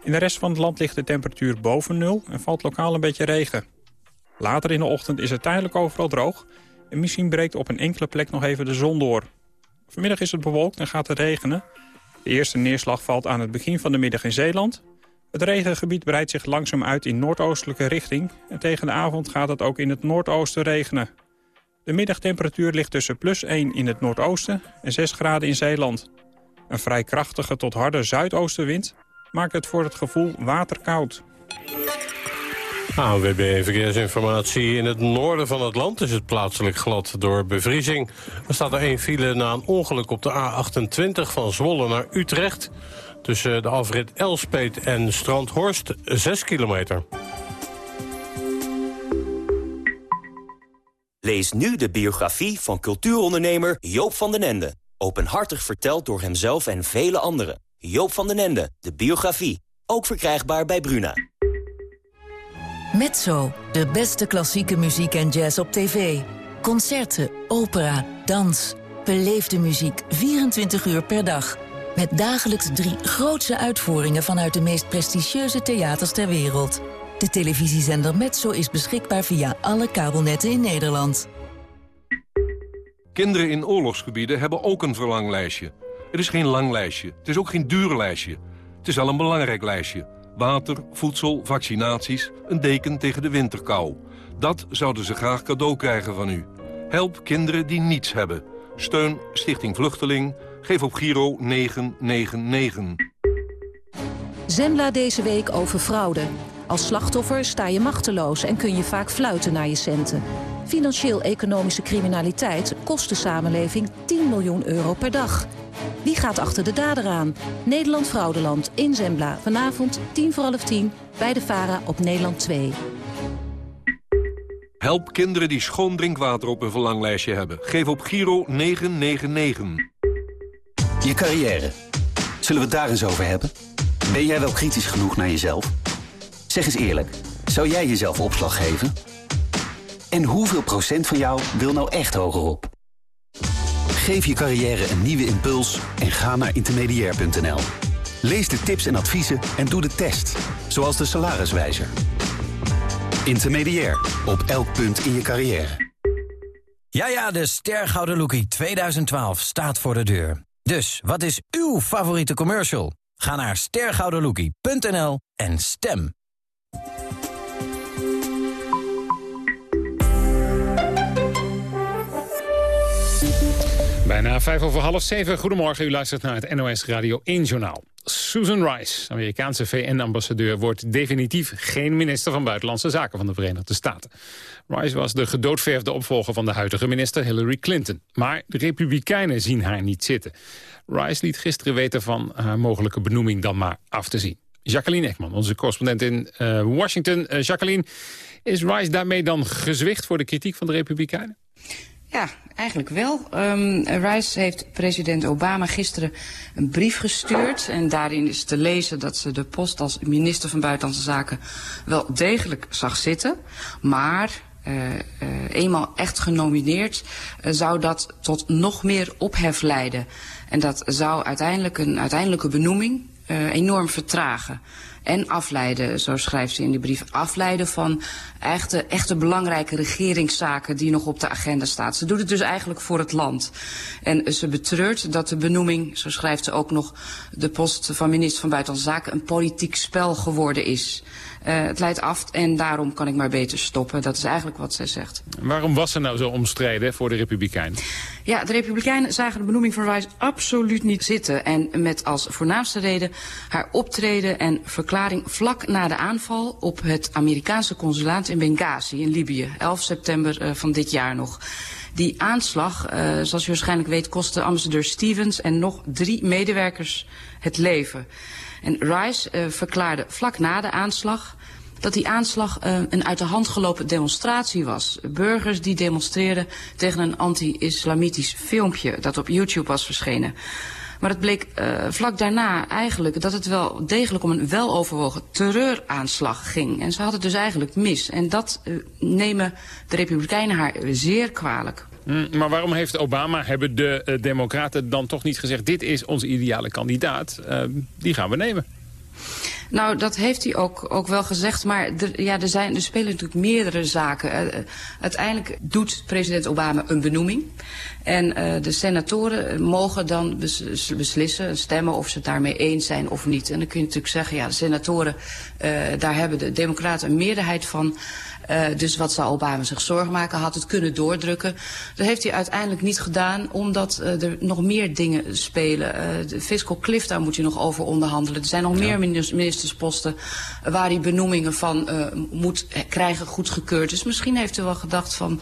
In de rest van het land ligt de temperatuur boven nul en valt lokaal een beetje regen. Later in de ochtend is het tijdelijk overal droog... en misschien breekt op een enkele plek nog even de zon door. Vanmiddag is het bewolkt en gaat het regenen. De eerste neerslag valt aan het begin van de middag in Zeeland. Het regengebied breidt zich langzaam uit in noordoostelijke richting... en tegen de avond gaat het ook in het noordoosten regenen. De middagtemperatuur ligt tussen plus 1 in het noordoosten en 6 graden in Zeeland. Een vrij krachtige tot harde zuidoostenwind maakt het voor het gevoel waterkoud. ANWB Verkeersinformatie. In het noorden van het land is het plaatselijk glad door bevriezing. Er staat er één file na een ongeluk op de A28 van Zwolle naar Utrecht. Tussen de afrit Elspeet en Strandhorst, 6 kilometer. Lees nu de biografie van cultuurondernemer Joop van den Ende. Openhartig verteld door hemzelf en vele anderen. Joop van den Ende, de biografie. Ook verkrijgbaar bij Bruna. Mezzo, de beste klassieke muziek en jazz op tv. Concerten, opera, dans. Beleefde muziek 24 uur per dag. Met dagelijks drie grootse uitvoeringen vanuit de meest prestigieuze theaters ter wereld. De televisiezender Metso is beschikbaar via alle kabelnetten in Nederland. Kinderen in oorlogsgebieden hebben ook een verlanglijstje. Het is geen lang lijstje, het is ook geen duur lijstje. Het is wel een belangrijk lijstje. Water, voedsel, vaccinaties, een deken tegen de winterkou. Dat zouden ze graag cadeau krijgen van u. Help kinderen die niets hebben. Steun Stichting Vluchteling. Geef op Giro 999. Zembla deze week over fraude. Als slachtoffer sta je machteloos en kun je vaak fluiten naar je centen. Financieel-economische criminaliteit kost de samenleving 10 miljoen euro per dag. Wie gaat achter de dader aan? Nederland Fraudeland in Zembla. Vanavond 10 voor half 10 bij de VARA op Nederland 2. Help kinderen die schoon drinkwater op een verlanglijstje hebben. Geef op Giro 999. Je carrière. Zullen we het daar eens over hebben? Ben jij wel kritisch genoeg naar jezelf? Zeg eens eerlijk, zou jij jezelf opslag geven? En hoeveel procent van jou wil nou echt hogerop? Geef je carrière een nieuwe impuls en ga naar intermediair.nl. Lees de tips en adviezen en doe de test, zoals de salariswijzer. Intermediair, op elk punt in je carrière. Ja, ja, de Stergouden Lookie 2012 staat voor de deur. Dus, wat is uw favoriete commercial? Ga naar stergoudenlookie.nl en stem. Bijna vijf over half zeven. Goedemorgen, u luistert naar het NOS Radio 1 Journaal. Susan Rice, Amerikaanse VN-ambassadeur... wordt definitief geen minister van Buitenlandse Zaken van de Verenigde Staten. Rice was de gedoodverfde opvolger van de huidige minister Hillary Clinton. Maar de Republikeinen zien haar niet zitten. Rice liet gisteren weten van haar mogelijke benoeming dan maar af te zien. Jacqueline Ekman, onze correspondent in uh, Washington. Uh, Jacqueline, is Rice daarmee dan gezwicht voor de kritiek van de Republikeinen? Ja, eigenlijk wel. Um, Rice heeft president Obama gisteren een brief gestuurd. En daarin is te lezen dat ze de post als minister van Buitenlandse Zaken wel degelijk zag zitten. Maar uh, uh, eenmaal echt genomineerd uh, zou dat tot nog meer ophef leiden. En dat zou uiteindelijk een uiteindelijke benoeming enorm vertragen en afleiden, zo schrijft ze in die brief, afleiden van echte, echte belangrijke regeringszaken die nog op de agenda staan. Ze doet het dus eigenlijk voor het land. En ze betreurt dat de benoeming, zo schrijft ze ook nog, de post van minister van Buitenlandse Zaken een politiek spel geworden is. Uh, het leidt af en daarom kan ik maar beter stoppen. Dat is eigenlijk wat zij zegt. Waarom was ze nou zo omstreden voor de Republikeinen? Ja, de Republikeinen zagen de benoeming van Rice absoluut niet zitten. En met als voornaamste reden haar optreden en verklaring vlak na de aanval op het Amerikaanse consulaat in Benghazi in Libië. 11 september uh, van dit jaar nog. Die aanslag, uh, zoals je waarschijnlijk weet, kostte ambassadeur Stevens en nog drie medewerkers het leven. En Rice uh, verklaarde vlak na de aanslag dat die aanslag uh, een uit de hand gelopen demonstratie was. Burgers die demonstreerden tegen een anti-islamitisch filmpje dat op YouTube was verschenen. Maar het bleek uh, vlak daarna eigenlijk dat het wel degelijk om een weloverwogen terreuraanslag ging. En ze had het dus eigenlijk mis. En dat nemen de Republikeinen haar zeer kwalijk. Mm, maar waarom heeft Obama, hebben de uh, democraten dan toch niet gezegd... dit is onze ideale kandidaat, uh, die gaan we nemen? Nou, dat heeft hij ook, ook wel gezegd. Maar er, ja, er, zijn, er spelen natuurlijk meerdere zaken. Uh, uiteindelijk doet president Obama een benoeming. En de senatoren mogen dan bes beslissen, stemmen of ze het daarmee eens zijn of niet. En dan kun je natuurlijk zeggen, ja, de senatoren, daar hebben de democraten een meerderheid van... Uh, dus wat zou Obama zich zorgen maken? Had het kunnen doordrukken? Dat heeft hij uiteindelijk niet gedaan, omdat uh, er nog meer dingen spelen. Uh, de fiscal cliff, daar moet je nog over onderhandelen. Er zijn nog ja. meer ministersposten waar hij benoemingen van moet krijgen goedgekeurd. Dus misschien heeft hij wel gedacht van...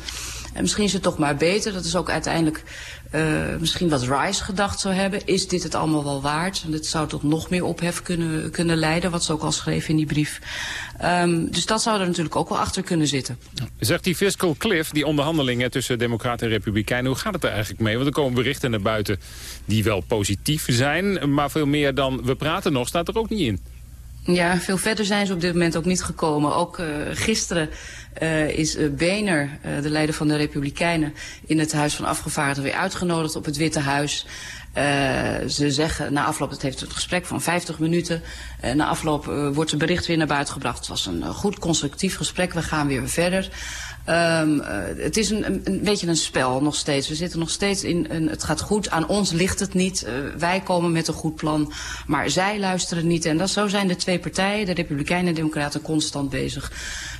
En misschien is het toch maar beter. Dat is ook uiteindelijk uh, misschien wat Rice gedacht zou hebben. Is dit het allemaal wel waard? En dit zou tot nog meer ophef kunnen, kunnen leiden, wat ze ook al schreef in die brief. Um, dus dat zou er natuurlijk ook wel achter kunnen zitten. Zegt die fiscal cliff, die onderhandelingen tussen democraten en republikeinen... hoe gaat het er eigenlijk mee? Want er komen berichten naar buiten die wel positief zijn... maar veel meer dan we praten nog staat er ook niet in. Ja, veel verder zijn ze op dit moment ook niet gekomen. Ook uh, gisteren uh, is Boehner, uh, de leider van de Republikeinen, in het Huis van Afgevaardigden weer uitgenodigd op het Witte Huis. Ze zeggen na afloop, het heeft een gesprek van 50 minuten. Na afloop wordt het bericht weer naar buiten gebracht. Het was een goed constructief gesprek, we gaan weer verder. Um, uh, het is een, een, beetje een spel nog steeds. We zitten nog steeds in een, het gaat goed, aan ons ligt het niet. Uh, wij komen met een goed plan, maar zij luisteren niet. En dat, zo zijn de twee partijen, de Republikeinen en de Democraten, constant bezig.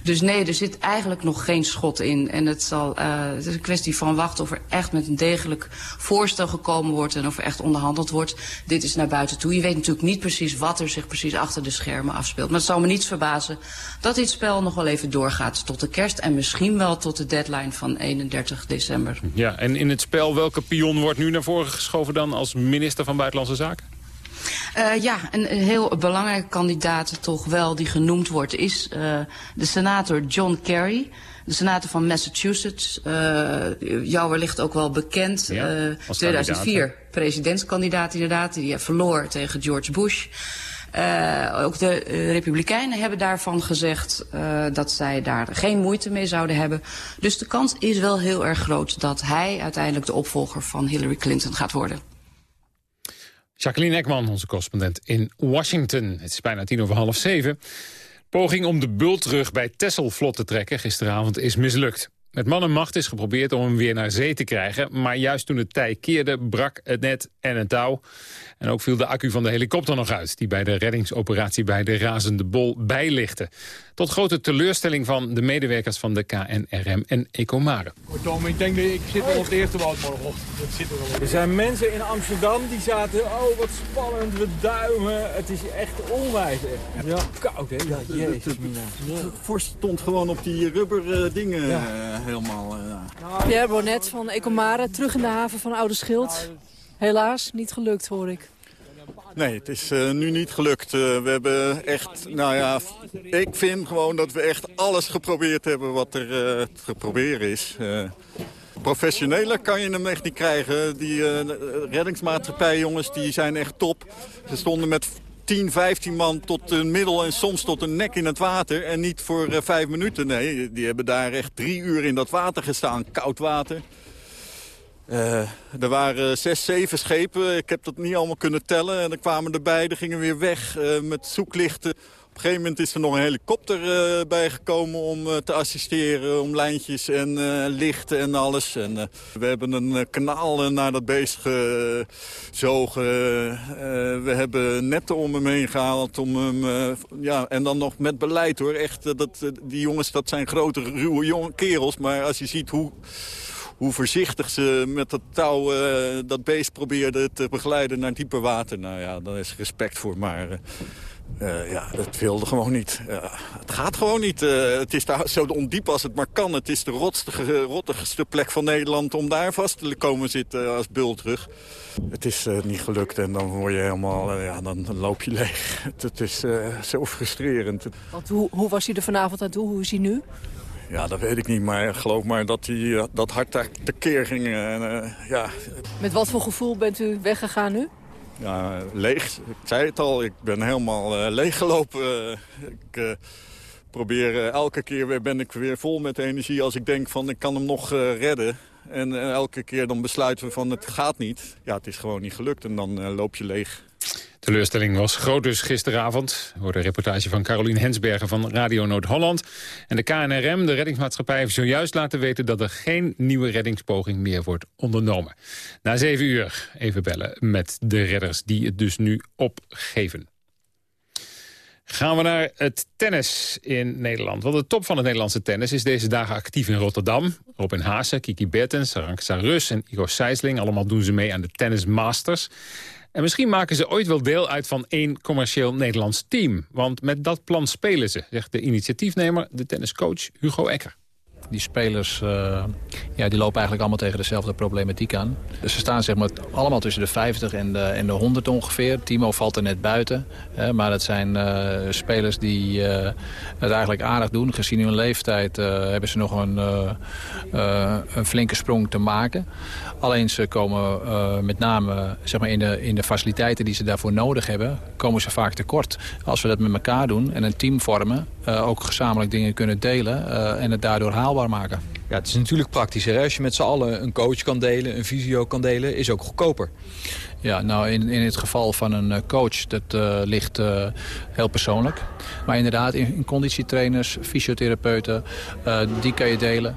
Dus nee, er zit eigenlijk nog geen schot in. En het, zal, uh, het is een kwestie van wachten of er echt met een degelijk voorstel gekomen wordt... en of er echt onderhandeld wordt. Dit is naar buiten toe. Je weet natuurlijk niet precies wat er zich precies achter de schermen afspeelt. Maar het zal me niets verbazen dat dit spel nog wel even doorgaat tot de kerst... en misschien wel tot de deadline van 31 december. Ja, en in het spel, welke pion wordt nu naar voren geschoven dan als minister van Buitenlandse Zaken? Uh, ja, een, een heel belangrijke kandidaat toch wel die genoemd wordt is uh, de senator John Kerry. De senator van Massachusetts, uh, jou wellicht ook wel bekend. Ja, uh, 2004 presidentskandidaat inderdaad, die verloor tegen George Bush. Uh, ook de uh, Republikeinen hebben daarvan gezegd uh, dat zij daar geen moeite mee zouden hebben. Dus de kans is wel heel erg groot dat hij uiteindelijk de opvolger van Hillary Clinton gaat worden. Jacqueline Ekman, onze correspondent in Washington. Het is bijna tien over half zeven. Poging om de bultrug bij Texel vlot te trekken gisteravond is mislukt. Met man en macht is geprobeerd om hem weer naar zee te krijgen... maar juist toen het tij keerde, brak het net en een touw. En ook viel de accu van de helikopter nog uit... die bij de reddingsoperatie bij de Razende Bol bijlichtte. Tot grote teleurstelling van de medewerkers van de KNRM en Ecomare. Tom, ik denk dat ik zit wel op de eerste boot morgenochtend. Dat zit er, er zijn mensen in Amsterdam die zaten, oh wat spannend, we duimen. Het is echt onwijs. Ja, koud hè? Ja, jezus. De vorst stond gewoon op die rubber uh, dingen ja. uh, helemaal. Uh. Pierre Bonnet van Ecomare, terug in de haven van Oude Schild. Helaas, niet gelukt hoor ik. Nee, het is uh, nu niet gelukt. Uh, we hebben echt, nou ja, ik vind gewoon dat we echt alles geprobeerd hebben wat er uh, te proberen is. professioneler kan je hem echt niet krijgen. Die reddingsmaatschappij jongens, die zijn echt top. Ze stonden met 10, 15 man tot een middel en soms tot een nek in het water. En niet voor vijf minuten, nee. Die hebben daar echt drie uur in dat water gestaan, koud water. Uh, er waren zes, zeven schepen. Ik heb dat niet allemaal kunnen tellen. En dan kwamen erbij, er gingen weer weg uh, met zoeklichten. Op een gegeven moment is er nog een helikopter uh, bijgekomen om te assisteren. Om lijntjes en lichten en alles. En we hebben een kanaal naar dat beest gezogen. we hebben netten om hem heen gehaald. Om hem, ja, en dan nog met beleid hoor. Echt, dat, die jongens dat zijn grote, ruwe jonge kerels. Maar als je ziet hoe hoe voorzichtig ze met dat touw uh, dat beest probeerden te begeleiden naar dieper water. Nou ja, daar is respect voor, maar... Uh, uh, ja, dat wilde gewoon niet. het gaat gewoon niet. het is daar zo ondiep als het maar kan. Het is de rotstige, rottigste plek van Nederland om daar vast te komen zitten als bultrug. Het is niet gelukt en dan word je helemaal, ja, dan, loop je leeg. Het, het is zo frustrerend. Want hoe, hoe was hij er vanavond aan toe? Hoe is hij nu? Ja, dat weet ik niet, maar geloof maar dat hij dat hart daar tekeer ging. En, uh, ja. Met wat voor gevoel bent u weggegaan nu? Ja, leeg. Ik zei het al, ik ben helemaal uh, leeggelopen. ik uh, probeer elke keer weer ben ik weer vol met energie als ik denk van ik kan hem nog redden. En elke keer dan besluiten we van het gaat niet. Ja, het is gewoon niet gelukt en dan loop je leeg. Teleurstelling was groot dus gisteravond. Hoorde een reportage van Carolien Hensbergen van Radio Noord-Holland. En de KNRM, de reddingsmaatschappij, heeft zojuist laten weten... dat er geen nieuwe reddingspoging meer wordt ondernomen. Na zeven uur even bellen met de redders die het dus nu opgeven. Gaan we naar het tennis in Nederland. Want de top van het Nederlandse tennis is deze dagen actief in Rotterdam. Robin Haase, Kiki Bertens, Ranksa Rus en Igor Sijsling. Allemaal doen ze mee aan de Tennis Masters. En misschien maken ze ooit wel deel uit van één commercieel Nederlands team. Want met dat plan spelen ze, zegt de initiatiefnemer, de tenniscoach Hugo Ecker. Die spelers uh, ja, die lopen eigenlijk allemaal tegen dezelfde problematiek aan. Dus ze staan zeg maar, allemaal tussen de 50 en de, en de 100 ongeveer. Timo valt er net buiten. Hè, maar het zijn uh, spelers die uh, het eigenlijk aardig doen. Gezien hun leeftijd hebben ze nog een, een flinke sprong te maken. Alleen ze komen met name zeg maar, in, de, in de faciliteiten die ze daarvoor nodig hebben... komen ze vaak tekort. Als we dat met elkaar doen en een team vormen... ook gezamenlijk dingen kunnen delen en het daardoor haalbaar maken. Ja, het is natuurlijk praktischer. Als je met z'n allen een coach kan delen, een visio kan delen, is ook goedkoper. Ja, nou in, in het geval van een eh, coach, dat uh, ligt uh, heel persoonlijk. Maar inderdaad, in, in conditietrainers, fysiotherapeuten, uh, die kan je delen.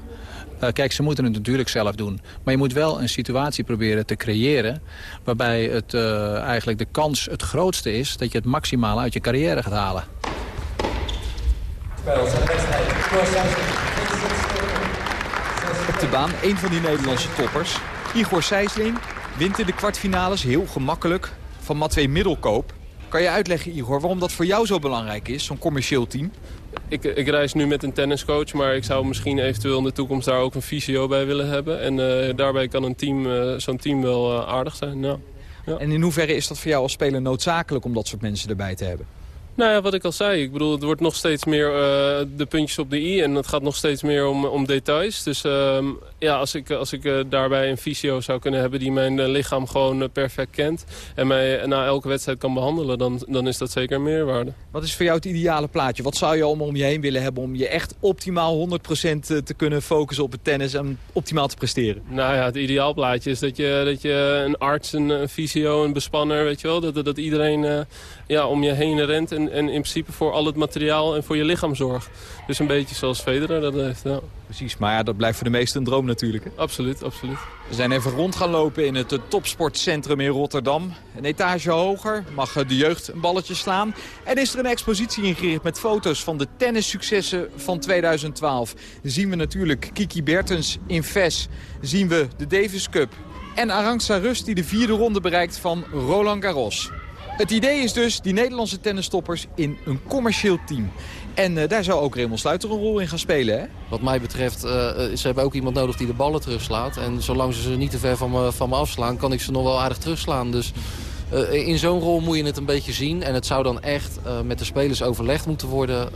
kijk, ze moeten het natuurlijk zelf doen. Maar je moet wel een situatie proberen te creëren... waarbij het, eigenlijk de kans het grootste is dat je het maximaal uit je carrière gaat halen. De baan. Een van die Nederlandse toppers. Igor Sijsling wint in de kwartfinales heel gemakkelijk van Matwee Middelkoop. Kan je uitleggen, Igor, waarom dat voor jou zo belangrijk is, zo'n commercieel team? Ik, ik, reis nu met een tenniscoach, maar ik zou misschien eventueel in de toekomst daar ook een fysio bij willen hebben. En uh, daarbij kan een team, uh, zo'n team wel uh, aardig zijn. Ja. Ja. En in hoeverre is dat voor jou als speler noodzakelijk om dat soort mensen erbij te hebben? Nou ja, wat ik al zei. Ik bedoel, het wordt nog steeds meer uh, de puntjes op de i. En het gaat nog steeds meer om, om details. Dus uh, ja, als ik, als ik uh, daarbij een fysio zou kunnen hebben die mijn lichaam gewoon perfect kent. En mij na elke wedstrijd kan behandelen, dan, dan is dat zeker een meerwaarde. Wat is voor jou het ideale plaatje? Wat zou je allemaal om je heen willen hebben om je echt optimaal 100% te kunnen focussen op het tennis en optimaal te presteren? Nou ja, het ideaal plaatje is dat je, dat je een arts, een, een fysio, een bespanner, weet je wel. Dat, dat iedereen ja, om je heen rent en, en in principe voor al het materiaal en voor je lichaam zorgt. Dus een beetje zoals Federer dat heeft, ja. Precies, maar ja, dat blijft voor de meesten een droom natuurlijk. Hè? Absoluut, absoluut. We zijn even rond gaan lopen in het topsportcentrum in Rotterdam. Een etage hoger mag de jeugd een balletje slaan. En is er een expositie ingericht met foto's van de tennissuccessen van 2012. Dan zien we natuurlijk Kiki Bertens in Ves. Zien we de Davis Cup. En Arantxa Rust die de vierde ronde bereikt van Roland Garros. Het idee is dus die Nederlandse tennisstoppers in een commercieel team. En uh, daar zou ook Raymond Sluiter een rol in gaan spelen, hè? Wat mij betreft, uh, ze hebben ook iemand nodig die de ballen terugslaat. En zolang ze ze niet te ver van me, van me afslaan, kan ik ze nog wel aardig terugslaan. Dus uh, in zo'n rol moet je het een beetje zien. En het zou dan echt met de spelers overlegd moeten worden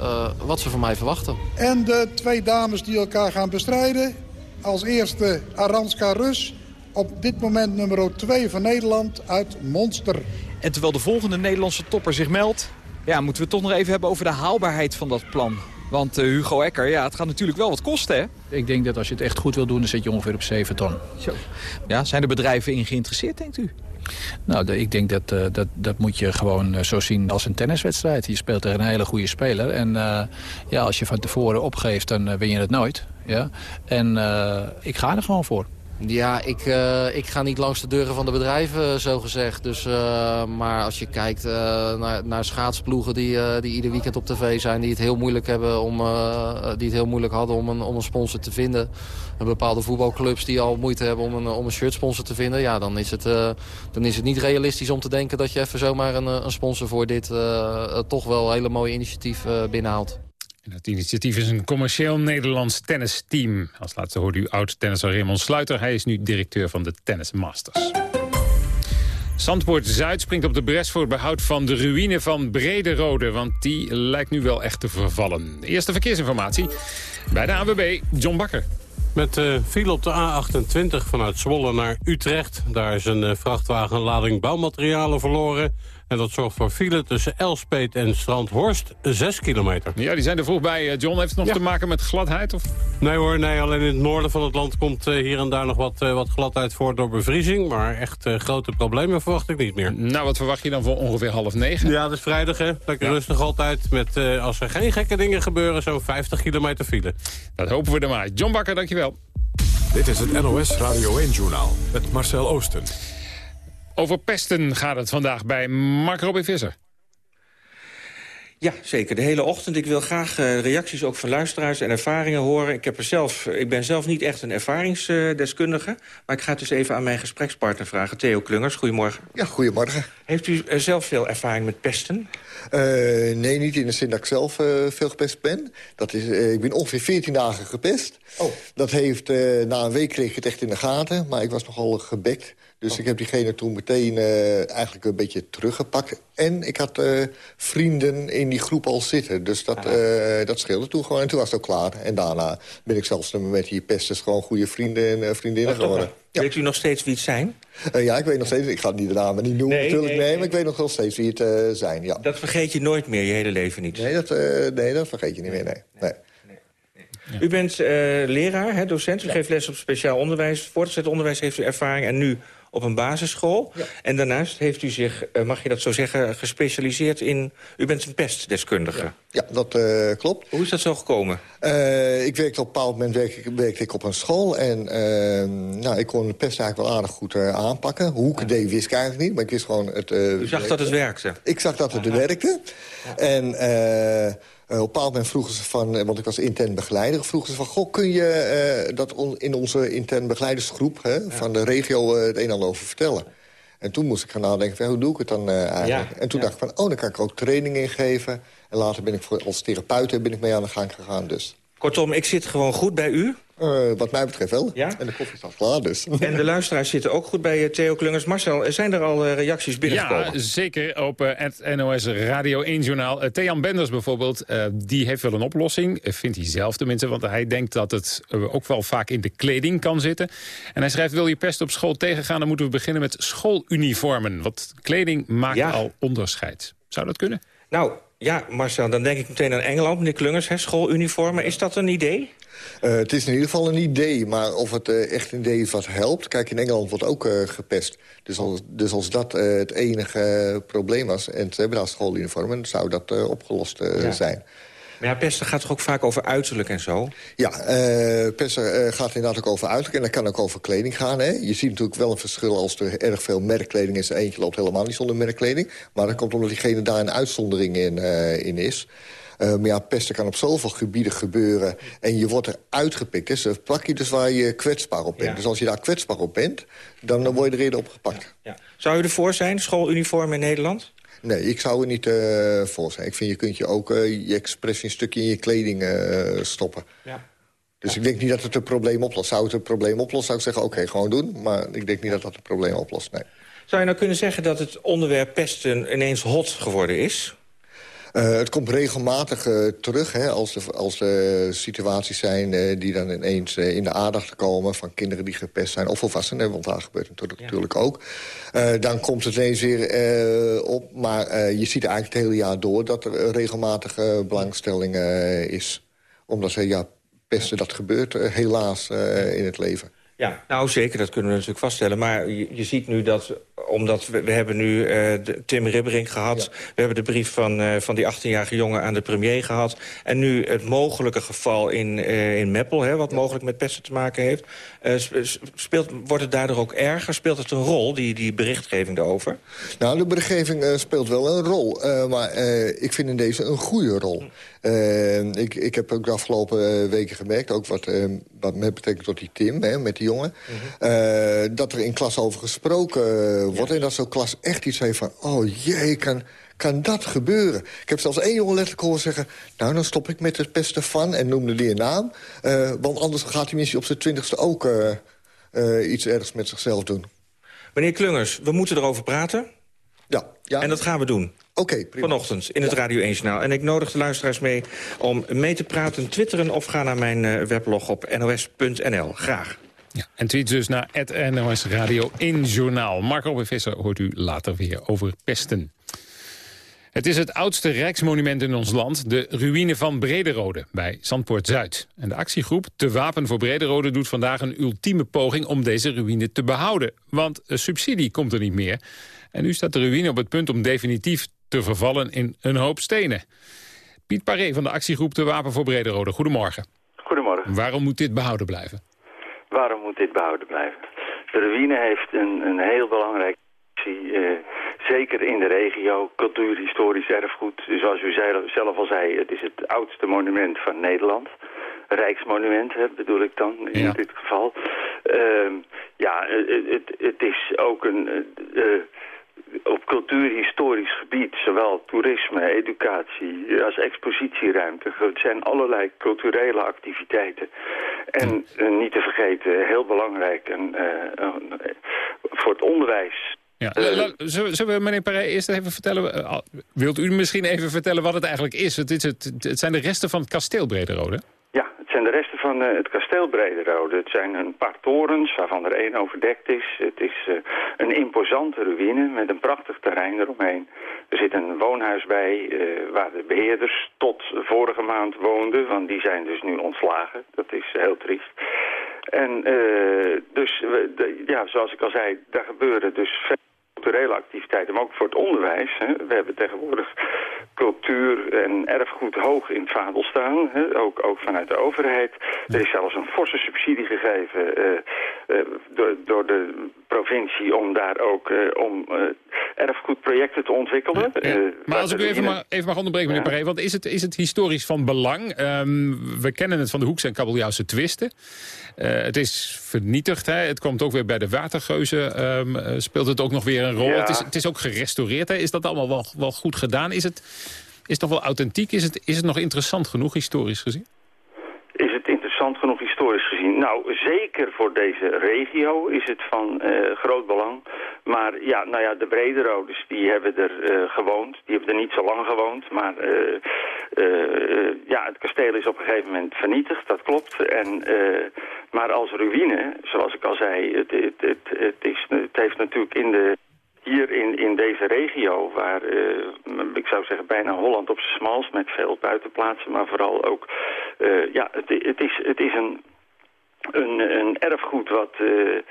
wat ze van mij verwachten. En de twee dames die elkaar gaan bestrijden. Als eerste Aranska Rus. Op dit moment nummer 2 van Nederland uit Monster. En terwijl de volgende Nederlandse topper zich meldt... Ja, moeten we het toch nog even hebben over de haalbaarheid van dat plan. Want uh, Hugo Ecker, ja, het gaat natuurlijk wel wat kosten, hè? Ik denk dat als je het echt goed wil doen, dan zit je ongeveer op 7 ton. Zo. Ja, zijn er bedrijven in geïnteresseerd, denkt u? Nou, ik denk dat, uh, dat dat moet je gewoon uh, zo zien als een tenniswedstrijd. Je speelt tegen een hele goede speler. En ja, als je van tevoren opgeeft, dan win je het nooit. Ja? En ik ga er gewoon voor. Ja, ik, uh, ik ga niet langs de deuren van de bedrijven, zo gezegd. Dus, uh, maar als je kijkt naar, naar schaatsploegen die, die ieder weekend op tv zijn... die het heel moeilijk, hebben om, die het heel moeilijk hadden om een, om een sponsor te vinden... en bepaalde voetbalclubs die al moeite hebben om een, om een shirtsponsor te vinden... ja, dan is, het, dan is het niet realistisch om te denken dat je even zomaar een, een sponsor voor dit... toch wel hele mooie initiatief binnenhaalt. En het initiatief is een commercieel Nederlands tennisteam. Als laatste hoorde u oud-tennisser Raymond Sluiter. Hij is nu directeur van de Tennis Masters. Zandpoort Zuid springt op de bres voor het behoud van de ruïne van Brederode. Want die lijkt nu wel echt te vervallen. Eerste verkeersinformatie bij de AWB, John Bakker. Met uh, file op de A28 vanuit Zwolle naar Utrecht. Daar is een uh, vrachtwagenlading bouwmaterialen verloren. En dat zorgt voor file tussen Elspeet en Strandhorst, 6 kilometer. Ja, die zijn er vroeg bij. Eh, John, heeft het nog te maken met gladheid? Of? Nee hoor, nee, alleen in het noorden van het land komt uh, hier en daar nog wat, uh, wat gladheid voor door bevriezing. Maar echt grote problemen verwacht ik niet meer. Nou, wat verwacht je dan voor ongeveer half negen? Ja, dat is vrijdag hè. Lekker ja. rustig altijd. Met, als er geen gekke dingen gebeuren, zo'n 50 kilometer file. Dat hopen we er maar. John Bakker, dankjewel. Dit is het NOS Radio 1-journaal met Marcel Oosten. Over pesten gaat het vandaag bij Mark Robin Visser. Ja, zeker. De hele ochtend. Ik wil graag uh, reacties ook van luisteraars en ervaringen horen. Ik, heb er zelf, ik ben zelf niet echt een ervaringsdeskundige. maar ik ga het dus even aan mijn gesprekspartner vragen. Theo Klungers, goedemorgen. Ja, goedemorgen. Heeft u uh, zelf veel ervaring met pesten? Uh, nee, niet in de zin dat ik zelf veel gepest ben. Dat is, ik ben ongeveer 14 dagen gepest. Oh. Dat heeft, na een week kreeg ik het echt in de gaten. Maar ik was nogal gebekt. Dus oh. ik heb diegene toen meteen uh, eigenlijk een beetje teruggepakt. En ik had uh, vrienden in die groep al zitten. Dus dat, uh, dat scheelde toen gewoon. En toen was het ook klaar. En daarna ben ik zelfs met die pesters gewoon goede vrienden en vriendinnen geworden. Ja. Weet u nog steeds wie het zijn? ja, ik weet nog steeds. Ik ga niet de namen niet noemen nee, natuurlijk. Nee, nee, maar ik weet nog wel steeds wie het zijn. Ja. Dat vergeet je nooit meer, je hele leven niet? Nee, dat, nee, dat vergeet je niet meer, nee. nee. U bent leraar, hè, docent. U geeft les op speciaal onderwijs. Voortgezet onderwijs heeft u ervaring. En nu op een basisschool. Ja. En daarnaast heeft u zich, eh, mag je dat zo zeggen, gespecialiseerd in... U bent een pestdeskundige. Ja, ja dat uh, klopt. Hoe is dat zo gekomen? Uh, ik werkte op een bepaald moment werkte, werkte ik op een school. En nou, ik kon de pest eigenlijk wel aardig goed aanpakken. Hoe ik het deed, wist ik eigenlijk niet. Maar ik wist gewoon... Het, u zag dat het werkte? Ik zag dat het werkte. En... Uh, op een bepaald moment vroegen ze van, eh, want ik was intern begeleider... vroegen ze van, goh, kun je uh, dat on, in onze intern begeleidersgroep... Hè, ja. van de regio het een en ander over vertellen? En toen moest ik gaan nadenken, van, hoe doe ik het dan eigenlijk? Ja. En toen dacht ik van, oh, dan kan ik ook training ingeven. En later ben ik voor, als therapeut ben ik mee aan de gang gegaan dus. Kortom, ik zit gewoon goed bij u. Uh, wat mij betreft wel. Ja? En de koffie is al klaar dus. En de luisteraars zitten ook goed bij Theo Klungers. Marcel, zijn er al uh, reacties binnengekomen? Ja, zeker op uh, het NOS Radio 1-journaal. Uh, Thean Benders bijvoorbeeld, die heeft wel een oplossing. vindt hij zelf tenminste, want hij denkt dat het ook wel vaak in de kleding kan zitten. En hij schrijft, wil je pest op school tegengaan... dan moeten we beginnen met schooluniformen. Want kleding maakt ja. al onderscheid. Zou dat kunnen? Nou, ja, Marcel, dan denk ik meteen aan Engeland, meneer Klungers, hè, schooluniformen. Is dat een idee? Uh, het is in ieder geval een idee, maar of het uh, echt een idee is wat helpt... Kijk, in Engeland wordt ook uh, gepest. Dus als, dus als dat het enige probleem was... en ze hebben daar schooluniformen, zou dat opgelost ja. zijn. Maar ja, pesten gaat toch ook vaak over uiterlijk en zo? Ja, uh, pesten uh, gaat inderdaad ook over uiterlijk. En dat kan ook over kleding gaan. Hè? Je ziet natuurlijk wel een verschil als er erg veel merkkleding is. Eentje loopt helemaal niet zonder merkkleding. Maar dat komt omdat diegene daar een uitzondering in, uh, in is. Uh, maar ja, pesten kan op zoveel gebieden gebeuren. En je wordt er uitgepikt. Dus pak je dus waar je kwetsbaar op bent. Ja. Dus als je daar kwetsbaar op bent, dan word je er eerder. Ja. Zou u ervoor zijn, schooluniform in Nederland? Nee, ik zou er niet uh, voor zijn. Ik vind, je kunt je ook uh, je expressie een stukje in je kleding uh, stoppen. Ja. Dus ja. ik denk niet dat het een probleem oplost. Zou het een probleem oplossen, zou ik zeggen, oké, okay, gewoon doen. Maar ik denk niet dat dat een probleem oplost, nee. Zou je nou kunnen zeggen dat het onderwerp pesten ineens hot geworden is? Uh, het komt regelmatig uh, terug hè, als, er, als situaties zijn uh, die dan ineens in de aandacht komen... van kinderen die gepest zijn, of volwassenen, want daar gebeurt het natuurlijk, ja. ook. dan komt het ineens weer op, maar je ziet eigenlijk het hele jaar door... dat er regelmatige belangstelling is. Omdat ze, ja, pesten, dat gebeurt helaas in het leven. Ja, nou zeker, dat kunnen we natuurlijk vaststellen. Maar je, je ziet nu dat, omdat we, we hebben nu uh, de Tim Ribbering gehad... Ja. we hebben de brief van, uh, van die 18-jarige jongen aan de premier gehad... en nu het mogelijke geval in, uh, in Meppel, hè, wat ja. mogelijk met pesten te maken heeft... speelt, wordt het daardoor ook erger? Speelt het een rol, die, die berichtgeving daarover? Nou, de berichtgeving speelt wel een rol. maar ik vind in deze een goede rol. ik, ik heb ook de afgelopen weken gemerkt, ook wat, wat met betrekking tot die Tim, hè, met die jongen. Mm -hmm. uh, dat er in klas over gesproken wordt. Ja. En dat zo'n klas echt iets heeft van... oh jee, kan, kan dat gebeuren? Ik heb zelfs één jongen letterlijk horen zeggen... nou, dan stop ik met het pesten van en noemde die een naam. Uh, want anders gaat die missie op zijn twintigste ook uh, iets ergs met zichzelf doen. Meneer Klungers, we moeten erover praten. Ja. ja. En dat gaan we doen. Oké, okay, Vanochtend in het ja. Radio 1-journaal. En ik nodig de luisteraars mee om mee te praten, twitteren... of ga naar mijn weblog op nos.nl. Graag. Ja, en tweet dus naar het NOS Radio in Journaal. Marco Visser hoort u later weer over pesten. Het is het oudste rijksmonument in ons land, de ruïne van Brederode bij Zandpoort Zuid. En de actiegroep Te Wapen voor Brederode doet vandaag een ultieme poging om deze ruïne te behouden. Want een subsidie komt er niet meer. En nu staat de ruïne op het punt om definitief te vervallen in een hoop stenen. Piet Paré van de actiegroep Te Wapen voor Brederode, goedemorgen. Goedemorgen. Waarom moet dit behouden blijven? Waarom moet dit behouden blijven? De ruïne heeft een, een heel belangrijke functie, uh, zeker in de regio, cultuurhistorisch erfgoed. Zoals u zelf al zei, het is het oudste monument van Nederland. Rijksmonument hè, bedoel ik dan in ja. dit geval. Uh, ja, het, het, het, is ook een... Uh, op cultuurhistorisch gebied, zowel toerisme, educatie als expositieruimte. Het zijn allerlei culturele activiteiten. En uh, niet te vergeten, heel belangrijk, en, uh, uh, voor het onderwijs ja. Zullen we meneer Paré eerst even vertellen... wilt u misschien even vertellen wat het eigenlijk is? Het, is het, het zijn de resten van het kasteel Brederode? Zijn de resten van uh, het kasteel Brederode. Het zijn een paar torens waarvan er één overdekt is. Het is uh, een imposante ruïne met een prachtig terrein eromheen. Er zit een woonhuis bij uh, waar de beheerders tot vorige maand woonden. Want die zijn dus nu ontslagen. Dat is heel triest. En dus, ja, zoals ik al zei, daar gebeuren dus culturele activiteiten, maar ook voor het onderwijs. Hè. We hebben tegenwoordig cultuur en erfgoed hoog in het vaandel staan, hè. Ook, ook vanuit de overheid. Er is zelfs een forse subsidie gegeven uh, uh, door, door de provincie om daar ook uh, om erfgoedprojecten te ontwikkelen. Ja. maar als ik u even, maar, even mag onderbreken, meneer ja. Paré, want is het, is het historisch van belang? Um, we kennen het van de Hoekse en Kabeljauwse twisten. het is vernietigd, hè. het komt ook weer bij de watergeuzen, um, speelt het ook nog weer een rol. Ja. Het, is, het is ook gerestaureerd. Hè? Is dat allemaal wel, wel goed gedaan? Is het, is het nog wel authentiek? Is het, is het nog interessant genoeg, historisch gezien? Is het interessant genoeg, historisch gezien? Nou, zeker voor deze regio is het van uh, groot belang. Maar ja, nou ja, de Brederodes, die hebben er uh, gewoond. Die hebben er niet zo lang gewoond. Maar uh, ja, het kasteel is op een gegeven moment vernietigd, dat klopt. En, maar als ruïne, zoals ik al zei, het, het, het, het, is, het heeft natuurlijk in de hier in, in deze regio, waar uh, ik zou zeggen bijna Holland op zijn smals met veel buitenplaatsen, maar vooral ook, uh, ja, het, het, is, het is een, een, een erfgoed wat, uh,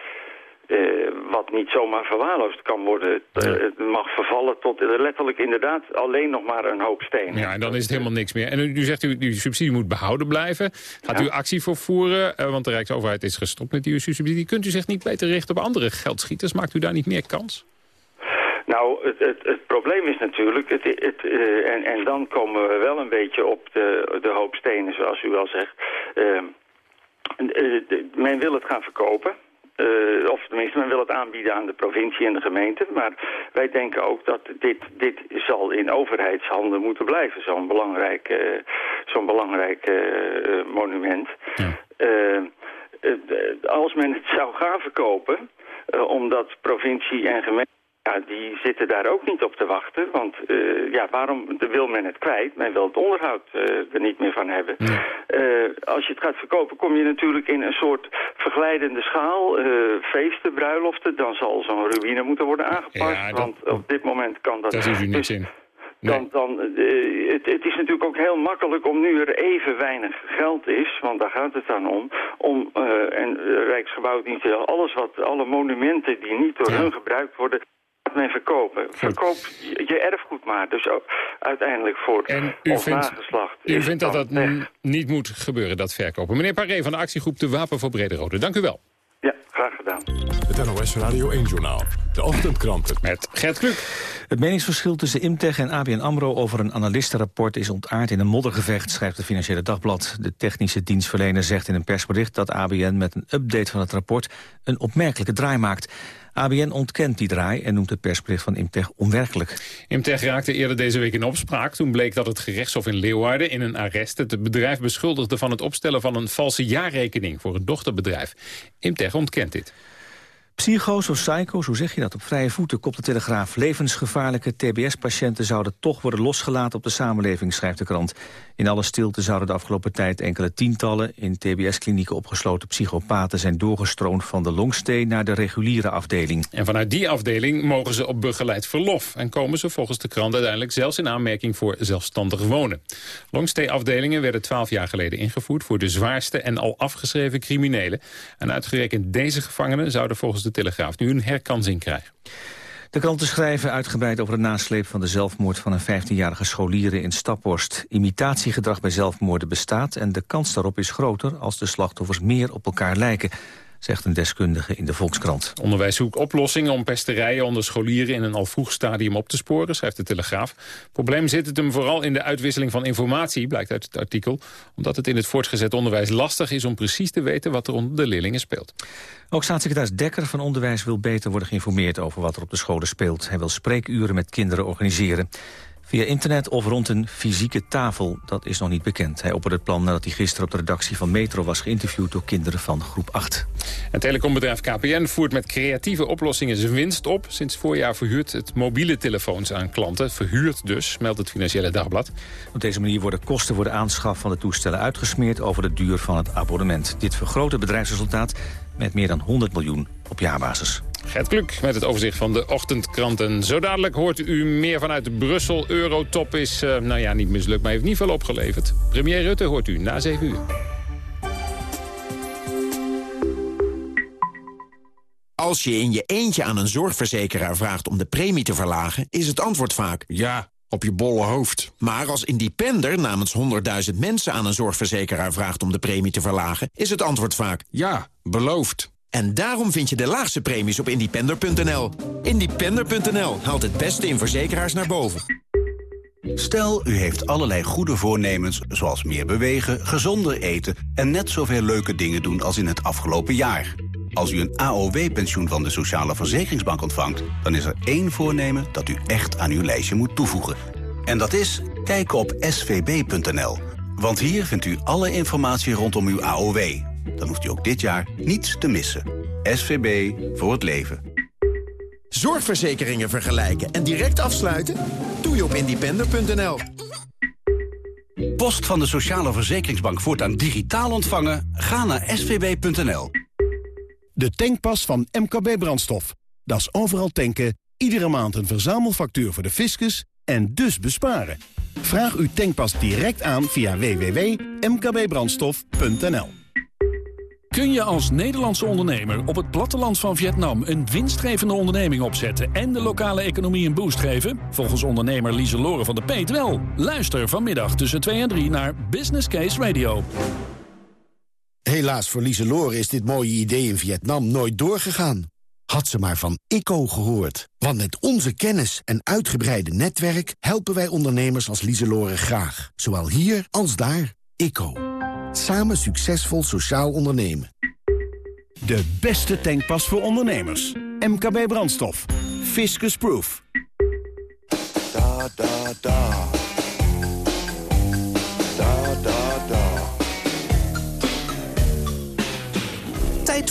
wat niet zomaar verwaarloosd kan worden. Het, mag vervallen tot letterlijk inderdaad alleen nog maar een hoop stenen. Ja, en dan is het helemaal niks meer. En nu, zegt u, die subsidie moet behouden blijven. Gaat u actie voor voeren? want de Rijksoverheid is gestopt met die subsidie. Kunt u zich niet beter richten op andere geldschieters? Maakt u daar niet meer kans? Nou, het, het, het, probleem is natuurlijk, het, het, en, en dan komen we wel een beetje op de, de hoop stenen, zoals u wel zegt. Ehm, men wil het gaan verkopen. Uh, of tenminste, men wil het aanbieden aan de provincie en de gemeente. Maar wij denken ook dat dit, dit zal in overheidshanden moeten blijven. Zo'n belangrijk, uh, zo'n belangrijk uh, monument. Ja. als men het zou gaan verkopen, omdat provincie en gemeente ja, die zitten daar ook niet op te wachten. Want uh, ja, waarom wil men het kwijt? Men wil het onderhoud uh, er niet meer van hebben. Uh, als je het gaat verkopen, kom je natuurlijk in een soort verglijdende schaal. feesten, bruiloften, dan zal zo'n ruïne moeten worden aangepast. Ja, dat, want op dit moment kan dat... Daar is u niks in. Nee. Dan, dan, het, het, is natuurlijk ook heel makkelijk om nu er even weinig geld is, want daar gaat het dan om, om uh, en Rijksgebouw niet alles wat, alle monumenten die niet door ja. hun gebruikt worden, men verkopen. Verkoop je erfgoed maar. Dus ook uiteindelijk voor en u ons vindt, nageslacht. U vindt dat dat niet moet gebeuren, dat verkopen. Meneer Paré van de actiegroep De Wapen voor Brederode. Dank u wel. Ja, graag gedaan. Het NOS Radio 1-journaal. De ochtendkranten. Met Gert Kluk. Het meningsverschil tussen Imtech en ABN AMRO over een analistenrapport is ontaard in een moddergevecht, schrijft het Financiële Dagblad. De technische dienstverlener zegt in een persbericht dat ABN met een update van het rapport een opmerkelijke draai maakt. ABN ontkent die draai en noemt het persbericht van Imtech onwerkelijk. Imtech raakte eerder deze week in opspraak. Toen bleek dat het gerechtshof in Leeuwarden in een arrest... het bedrijf beschuldigde van het opstellen van een valse jaarrekening... voor een dochterbedrijf. Imtech ontkent dit. Psycho's of psycho's, hoe zeg je dat? Op vrije voeten kopt de Telegraaf. Levensgevaarlijke TBS-patiënten zouden toch worden losgelaten op de samenleving, schrijft de krant. In alle stilte zouden de afgelopen tijd enkele tientallen in TBS-klinieken opgesloten psychopaten zijn doorgestroomd van de longsteen naar de reguliere afdeling. En vanuit die afdeling mogen ze op begeleid verlof en komen ze volgens de krant uiteindelijk zelfs in aanmerking voor zelfstandig wonen. Longstay-afdelingen werden twaalf jaar geleden ingevoerd voor de zwaarste en al afgeschreven criminelen. En uitgerekend deze gevangenen zouden volgens de Telegraaf nu een herkansing krijgen. De kranten schrijven uitgebreid over de nasleep van de zelfmoord van een 15-jarige scholieren in Staphorst. Imitatiegedrag bij zelfmoorden bestaat en de kans daarop is groter als de slachtoffers meer op elkaar lijken zegt een deskundige in de Volkskrant. Onderwijs zoekt oplossingen om pesterijen onder scholieren in een al vroeg stadium op te sporen, schrijft de Telegraaf. Het probleem zit het hem vooral in de uitwisseling van informatie, blijkt uit het artikel, omdat het in het voortgezet onderwijs lastig is om precies te weten wat er onder de leerlingen speelt. Ook staatssecretaris Dekker van Onderwijs wil beter worden geïnformeerd over wat er op de scholen speelt. Hij wil spreekuren met kinderen organiseren. Via internet of rond een fysieke tafel, dat is nog niet bekend. Hij opperde het plan nadat hij gisteren op de redactie van Metro was geïnterviewd door kinderen van groep 8. Het telecombedrijf KPN voert met creatieve oplossingen zijn winst op. Sinds voorjaar verhuurt het mobiele telefoons aan klanten. Verhuurt dus, meldt het Financiële Dagblad. Op deze manier worden kosten voor de aanschaf van de toestellen uitgesmeerd over de duur van het abonnement. Dit vergroot het bedrijfsresultaat met meer dan 100 miljoen op jaarbasis. Gert Kluk met het overzicht van de ochtendkranten. Zo dadelijk hoort u meer vanuit Brussel. Eurotop is, uh, nou ja, niet mislukt, maar heeft niet veel opgeleverd. Premier Rutte hoort u na 7 uur. Als je in je eentje aan een zorgverzekeraar vraagt om de premie te verlagen... is het antwoord vaak... Ja, op je bolle hoofd. Maar als independer namens 100.000 mensen aan een zorgverzekeraar vraagt om de premie te verlagen... is het antwoord vaak... Ja, beloofd. En daarom vind je de laagste premies op independer.nl. Independer.nl haalt het beste in verzekeraars naar boven. Stel, u heeft allerlei goede voornemens, zoals meer bewegen, gezonder eten... en net zoveel leuke dingen doen als in het afgelopen jaar. Als u een AOW-pensioen van de Sociale Verzekeringsbank ontvangt... dan is er één voornemen dat u echt aan uw lijstje moet toevoegen. En dat is kijken op svb.nl. Want hier vindt u alle informatie rondom uw AOW dan hoeft u ook dit jaar niets te missen. SVB voor het leven. Zorgverzekeringen vergelijken en direct afsluiten? Doe je op independer.nl. Post van de Sociale Verzekeringsbank voortaan digitaal ontvangen? Ga naar svb.nl. De tankpas van MKB Brandstof. Dat is overal tanken, iedere maand een verzamelfactuur voor de fiscus en dus besparen. Vraag uw tankpas direct aan via www.mkbbrandstof.nl. Kun je als Nederlandse ondernemer op het platteland van Vietnam... een winstgevende onderneming opzetten en de lokale economie een boost geven? Volgens ondernemer Lieselore van de Peet wel. Luister vanmiddag tussen 2 en 3 naar Business Case Radio. Helaas voor Lieselore is dit mooie idee in Vietnam nooit doorgegaan. Had ze maar van ICO gehoord. Want met onze kennis en uitgebreide netwerk... helpen wij ondernemers als Lieselore graag. Zowel hier als daar. ICO. Samen succesvol sociaal ondernemen. De beste tankpas voor ondernemers. MKB Brandstof. Fiscus Proof. Da da da. Da